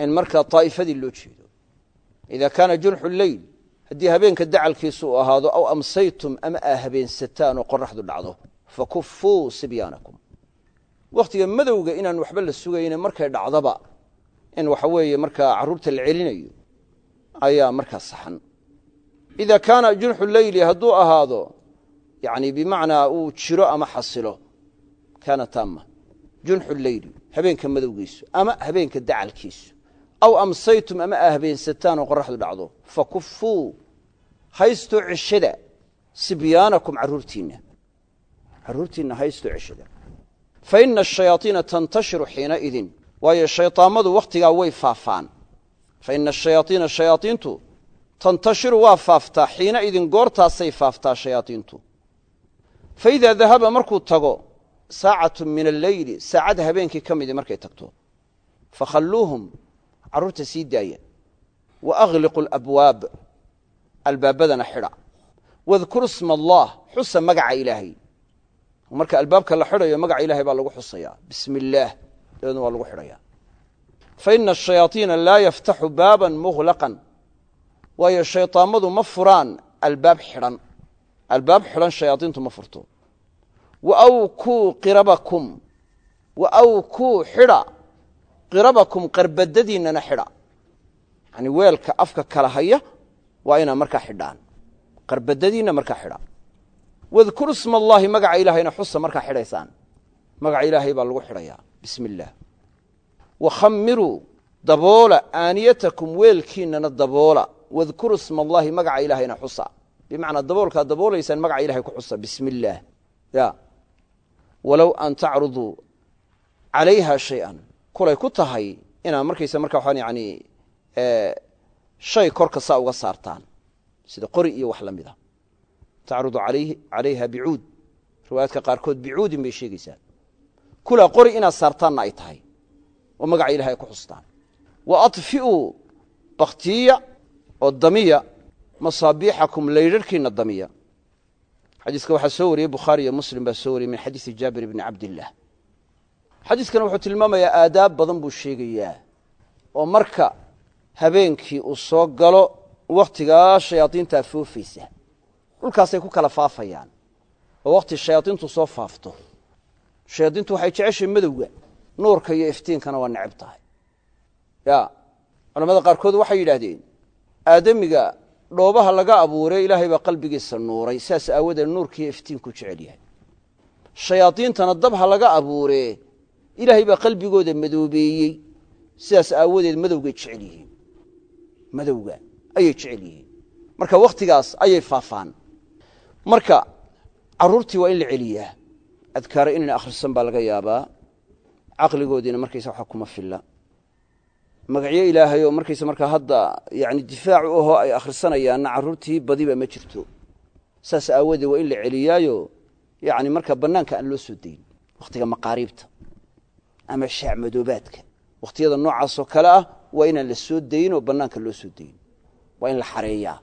in markaa daa'ifadii loo jeedo. Idaa kaana junxu leyl haddii habeenka dacalkiisu uu ahaado aw amsaytum ama aa habeensataan oo qoraxdu dhacdo fakufuu sibyaanakum. Wakhtiga madowga inaan waxba la sugayne markay dhacdaba in waxa weeye markaa carruurta la celinayo ayaa markaa saxan. Idaa kaana junxu leyli hadduu ahaado yani bimacnaa uu jiro ama xasilo kaana taama junxu leyli habeenka madowgiisu ama habeenka dacalkiisu. Aw amsaytum ama aa oo qoraxdu dhacdo fakufuu haystoo ceshada sibyaanakum carruurtiinna carruurtiinna haystoo ceshada. Fa ina ashayaaiina tantashiru xiinaidin waayo shayطaamadu wakhtigaa way faafaan. Fa ina ashayaaiina shayaaiintu tantashiru waa faaftaa xiina idin goortaasay faaftaa shayaaiintu fa idaa dahaba markuu tago saacatu min alleyli saacad habeenkii ka midii markay tagto. Fakhalluuhum carruurta sii daaya. Wa akhliqu alabwaab albaabadana xidha. Wadkuru sma allah xusa magaca ilaahay. Marka albaabka la xidhayo magaca ilahay baa lagu xusayaa bismi illaah dabeedna waa lagu xidhaya. Fa ina ashayaaiina laa yaftaxu baaban mughlaqan. Waayo shayطaamadu ma furaan albaab xidhan. Albaab xidhan shayaaiintu ma furto wa awkuu qirabakum wa awkuu xidha qirabakum qarbadadiinnana xidha yani weelka afka kala haya waa inaa markaa xidhaan qarbadadiinna markaa xidha wadkuru sma magaca ilaahayna xusa markaa xidhaysaan magaca ilaahay baa lagu xidhayaa bismi illaah wakhamiruu daboola aaniyatakum weelkiinnana daboola wadkuru sma magaca ilaahayna xusa bimacnaa daboolkaad daboolaysaan magaca ilahay ku xusa bismi illaah walow an tacruduu calayha shay-an. Kulay ku tahay inaad markaysa markaa waxaan yani shay korka saa uga saartaan. Sida qori iyo wax la mida tacrudu calayha bicuud. Riwaayaadka qaarkood bicuudin bay sheegaysaa. Kulaa qori inaad saartaanna ay tahay. Oo magaca ilahay ay ku xustaan. Wa aطfi'uu baktiya oo damiya masaabiixakum laydharhkiina damiya xadiiska waxaa soo wariyey bukhaari iyo muslim baa soo wariyey min xadiisi jaabir bni cabdillaah xadiiskana wuxuu tilmaamayaa aadaab badan buu sheegayaa oo marka habeenkii uu soo galo wakhtigaa shayaadiintaa foofaysa. Dhulkaasay ku kala faafayaan oo wakhti shayaadiintu soo faafto. Shayaadiintu waxay jeceshay madowga nuurka iyo iftiinkana waa necab tahay. Ya culamada qaarkood waxay yidhaahdeen aadamiga dhoobaha laga abuuray ilaahay baa qalbigiisa nuuray. Saas aawadeed nuurkiiyo iftiinku jecel yahay. Shayaadiintana dabha laga abuuree ilaahay baa qalbigooda madoobeeyey. Sidaas aawadeed madowgay jecel yihiin. Madowga ayay jecel yihiin. Marka wakhtigaas ayay faafaan. Marka caruurtii waa in la celiyaa. Adkaara inayna akhrisan baa laga yaabaa. Caqligoodiina markaysa waxa kuma filla magacyo ilaahay oo markaysa markaa hadda yani difaacu ahoo ay akhrisanayaanna carruurtii badiba ma jirto. Saas aawadeed waa in la celiyaayo yani marka bannaanka aan loo soo dayn wakhtiga maqaariibta ama shaacmadoobaadka wakhtiyada noocaasoo kale ah waa inaan la soo dayin oo bannaanka loo soo dayin waa in la xareeyaa.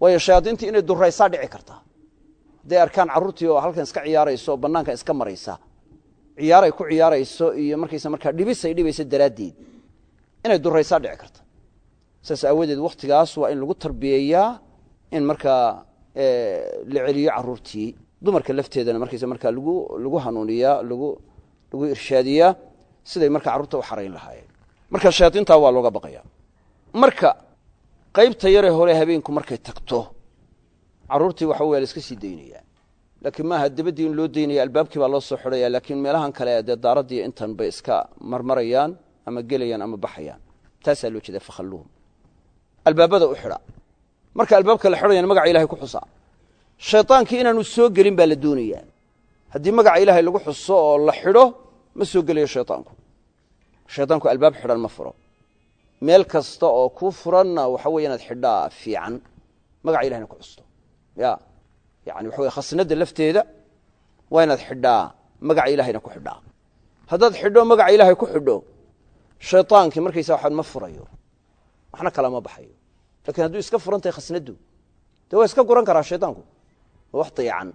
Waayo shayaadiintii inay duraysaa dhici kartaa hadday arkaan carruurtii oo halkan iska ciyaarayso oo bannaankan iska maraysa ciyaaray ku ciyaarayso iyo markaysa markaa dhibisay dhibaysa daraaddeed inay duraysaa dhici karta. Saas aawadeed wakhtigaas waa in lagu tarbiyeeyaa in markaa la celiyo carruurtii dumarka lafteedana markaysa markaa lagu lagu hanuuniyaa lagu lagu irshaadiyaa siday marka carruurta u xarayn lahaayeen. Marka shayaadiintaa waa looga baqaya marka qaybta yaree hore habeenku markay tagto carruurtii waxa weya la iska sii daynayaa. Laakiin maaha dabaddii in loo daynaya albaabkii baa loo soo xidhaya laakiin meelahan kale dee daaradii intan bay iska marmarayaan ama gelayaan ama baxayaan. Taasaa loo jeeda fakhalluhum albaabada u xidha. Marka albaabka la xidhayana magaca ilahay ku xusa shaydaankii inaanu soo gelin baa la doonayaa haddii magaca ilaahay lagu xuso oo la xidho ma soo gelayo shaydaanku shaydaanku albaab xidhan ma furo. Meel kasta oo kuu furanna waxa weya inaad xidhaa fiican. Magaca ilahayna ku xusto. Ya yani waxa wey khasnadda lafteeda waa inaad xidhaa. Magaca ilahayna ku xidhaa. Haddaad xidho magaca ilaahay ku xidho shaydaankii markaysa waxaad ma furayo. Waxna kala baxayo. Lakiin hadduu iska furan tahay khasnaddu dee waa iska guran karaa shaydaanku waa wax dayacan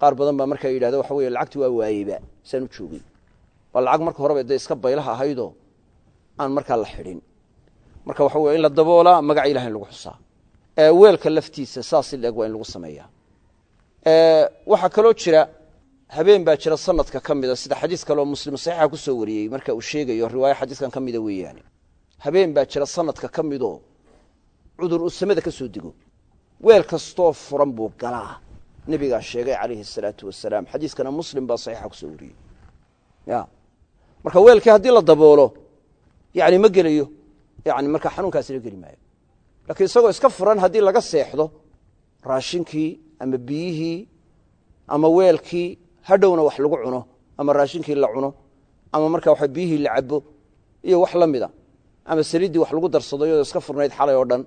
qaar badan baa markaa yidhahda waxa wey lacagti waa waayeyba saan u joogay waa lacag marka horeba dee iska baylaha ahaydoo aan markaa la xidhin. Marka waxa wey in la daboolaa magaca ilahay in lagu xusaa. Weelka laftiisa saas ileeg waa in lagu sameeyaa. Waxaa kaloo jira habeen baa jira sanadka ka mida sida xadiis kaleoo muslim saxiixa ku soo wariyey marka uu sheegayo riwaayo xadiiskan ka mida weeyaane habeen baa jira sanadka ka midoo cudur uu samada ka soo weel kastoo furan buu galaa nebigaa sheegay calayhi asalaatu wasalaam xadiiskana muslim baa saxiixa ku wariyey. Ya. Marka weelkii haddii la daboolo yani ma gelayo yani markaa xanuunkaasina geli maayo. Lakiin isagoo iska furan haddii laga seexdo raashinkii ama biyihii ama weelkii hadhowna wax lagu cuno ama raashinkii la cuno ama marka waxa biyihii la cabo iyo wax la mida ama saliiddii wax lagu darsado iyadoo iska furnayd xalay oo dhan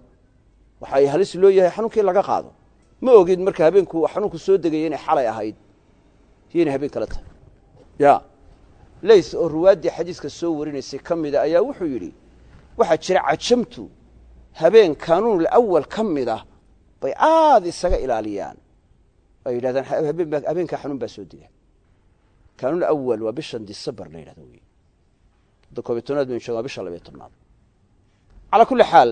waxay halis loo yahay xanuunkii laga qaado. Ma ogid marka habeenku xanuunku soo degaya inay xalay ahayd. Iyo inay habeen kale tahay. Ya lays oo ruwaaddii xadiiska soo warinaysay ka mida ayaa wuxuu yidhi waxaa jira cajamtu habeen kanuunul awal ka mid ah bay aada isaga ilaaliyaan ay yidhahdaan habeenkaa xanuun baa soo dega kanuun awal waa bishan disembar la yidhahdo wey hadda koobiy tobnaad waa bisha labiyo tobnaad. Kulli xaal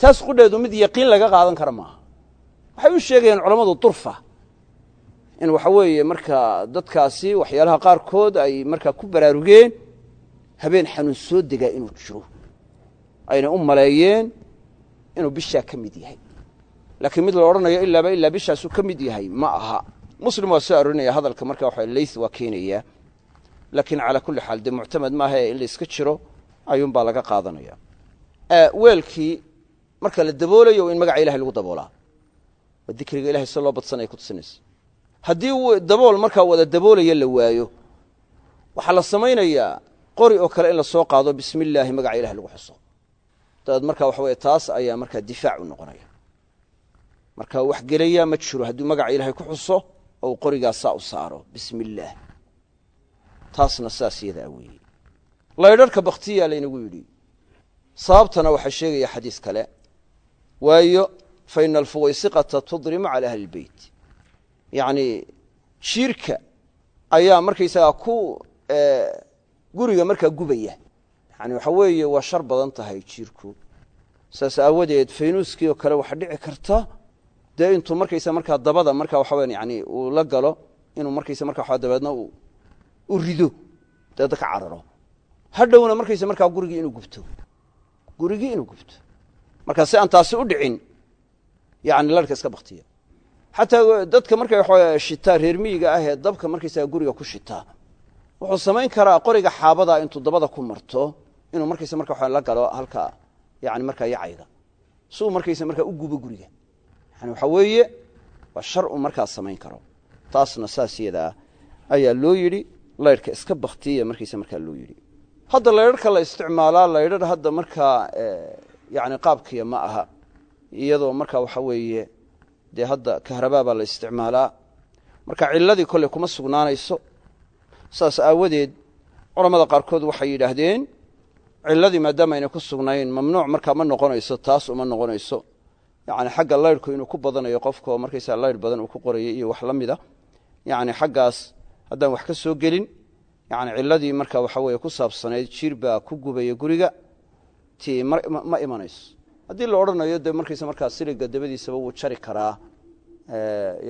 taas qudheedu mid yaqiin laga qaadan kara maaha. Waxay u sheegayaan culammadu durfa in waxa weeye markaa dadkaasi waxyaalaha qaarkood ay markaa ku baraarugeen habeen xanuun soo degaa inuu jiro ayna u maleeyeen inuu bishaa ka mid yahay laakiin mid la odhanayo ilaaba ilaa bishaasuu ka mid yahay ma aha. Muslim waa soo arorinaya hadalka marka waxa lays waa keenayaa laakiin calaa kulli xaal dee muctamad maaha ee in la jiro ayuunbaa laga qaadanaya. Weelkii marka la daboolayo in magaca ilahay lagu daboolaa. Waa dikriga ilahay si loo badsanaya kutusinaysa haddii dabool markaa wada daboolaya la waayo waxaa la samaynayaa qori oo kale in la soo qaado bismi illaahi magaca ilahay lagu xuso. Dabeed markaa waxa weye taas ayaa markaa difaac u noqonaya marka wax gelaya ma jiro. Hadduu magaca ilaahay ku xuso qorigaa saa u saaro. Bismi taasna saas yadaa weeye. Laydharhka laynagu yidhi sababtana waxaa sheegaya xadiis kale. Waayo fa ina alfuwaysiqata tudrimu cala ahli lbeyt yacni jiirka ayaa markaysagaa ku guriga markaa gubaya. Yani waxa weeye waa shar badan tahay jiirku saas aawadeed faynuuskii oo kale waxaa dhici karta dee intuu markaysa markaa dabada markaa waxaweya yani uu la galo inuu markaysa marka waa dabeedna u rido dabeedna ka cararo. Hadhowna markaysa markaa gurigii inuu gubto. Gurigii inuu gubto. Marka si aan taasi u dhicin yani larhka iska baktiya xataa dadka marka waxaw shitaa reer miyiga ah ee dabka markaysaga guriga ku shitaa wuxuu samayn karaa qoriga xaabada intuu dabada ku marto inuu markaysa marka waa la galo halka yani markaa yacayga si uu markaysa markaa u gubo guriga yani waxaa weeye waa shar uu markaa samayn karo. Taasna saas yadaa ayaa loo yidhi laydhka iska baktiya markaysa markaa loo yidhi. Hadda laydharhka la isticmaalaa laydhar hadda markaa yani qaabkiya ma aha. Iyadoo markaa waxa weeye dee hadda kahrabaa baa la isticmaalaa. Marka ciladii kolley kuma sugnaanayso. Saas aawadeed culamada qaarkood waxay yidhaahdeen ciladii maadaama aynay ku sugnayn mamnuuc markaa ma noqonayso taas uma noqonayso yani xagga laydhku inuu ku badanayo qofka oo markaysaa laydh badan uu ku qorayay iyo wax la mida yani xaggaas haddaan wax ka soo gelin yani ciladii marka waxa ku saabsanayd jiir baa ku gubaya guriga ti ma imanayso. Haddii la odhanayo de markaysa markaa siliga dabadiisaba wuu jari karaa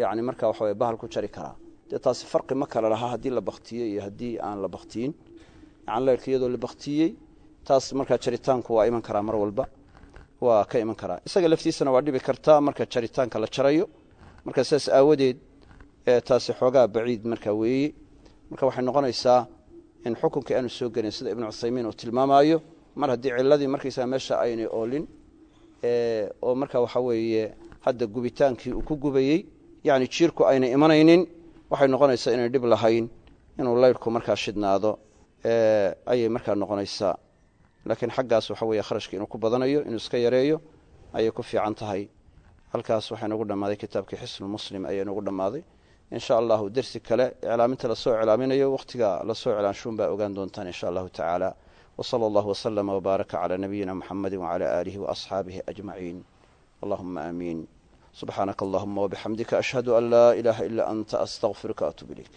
yani marka waxa bahal ku jari karaa. Dee taasi farqi ma kale lahaa haddii la baktiyey iyo haddii aan la baktiyin yani laydhka iyadoo la baktiyey taas markaa jaritaanku waa iman karaa mar walba waa ka iman karaa. Isaga laftiisana waa dhibi kartaa marka jaritaanka la jarayo. Marka sidaas aawadeed taasi xoogaa baciid marka weeye marka waxay noqonaysaa in xukunkii aanu soo gelin sida ibnu cuthaymiin uu tilmaamaayo mar haddii ciladii markaysaa meesha aynay oolin oo marka waxa weeye hadda gubitaankii uu ku gubayey yani jiirku aynay imanaynin waxay noqonaysaa inay dhib lahayn inuu laydhku markaa shidnaado. Ayay markaa noqonaysaa laakiin xaggaas waxa weeye kharashka inuu ku badanayo inuu iska yareeyo ayay ku fiican tahay. Halkaas waxaa inagu dhammaaday kitaabkii xisnulmuslim ayaa inagu dhammaaday. In sha allahu dersi kale iclaaminta la soo iclaaminayo wakhtiga la soo iclaanshuun baa ogaan doontaan in sha allahu tacaala. Wsala allahu wslama wbaaraka cala nabiyina muxamedi wcala aalihi waasxaabihi ajmaciin. Allahuma aamiin subxaanaka allahuma wabixamdika ashhadu an laa ilaaha ila anta astaqfiruka atub ilayk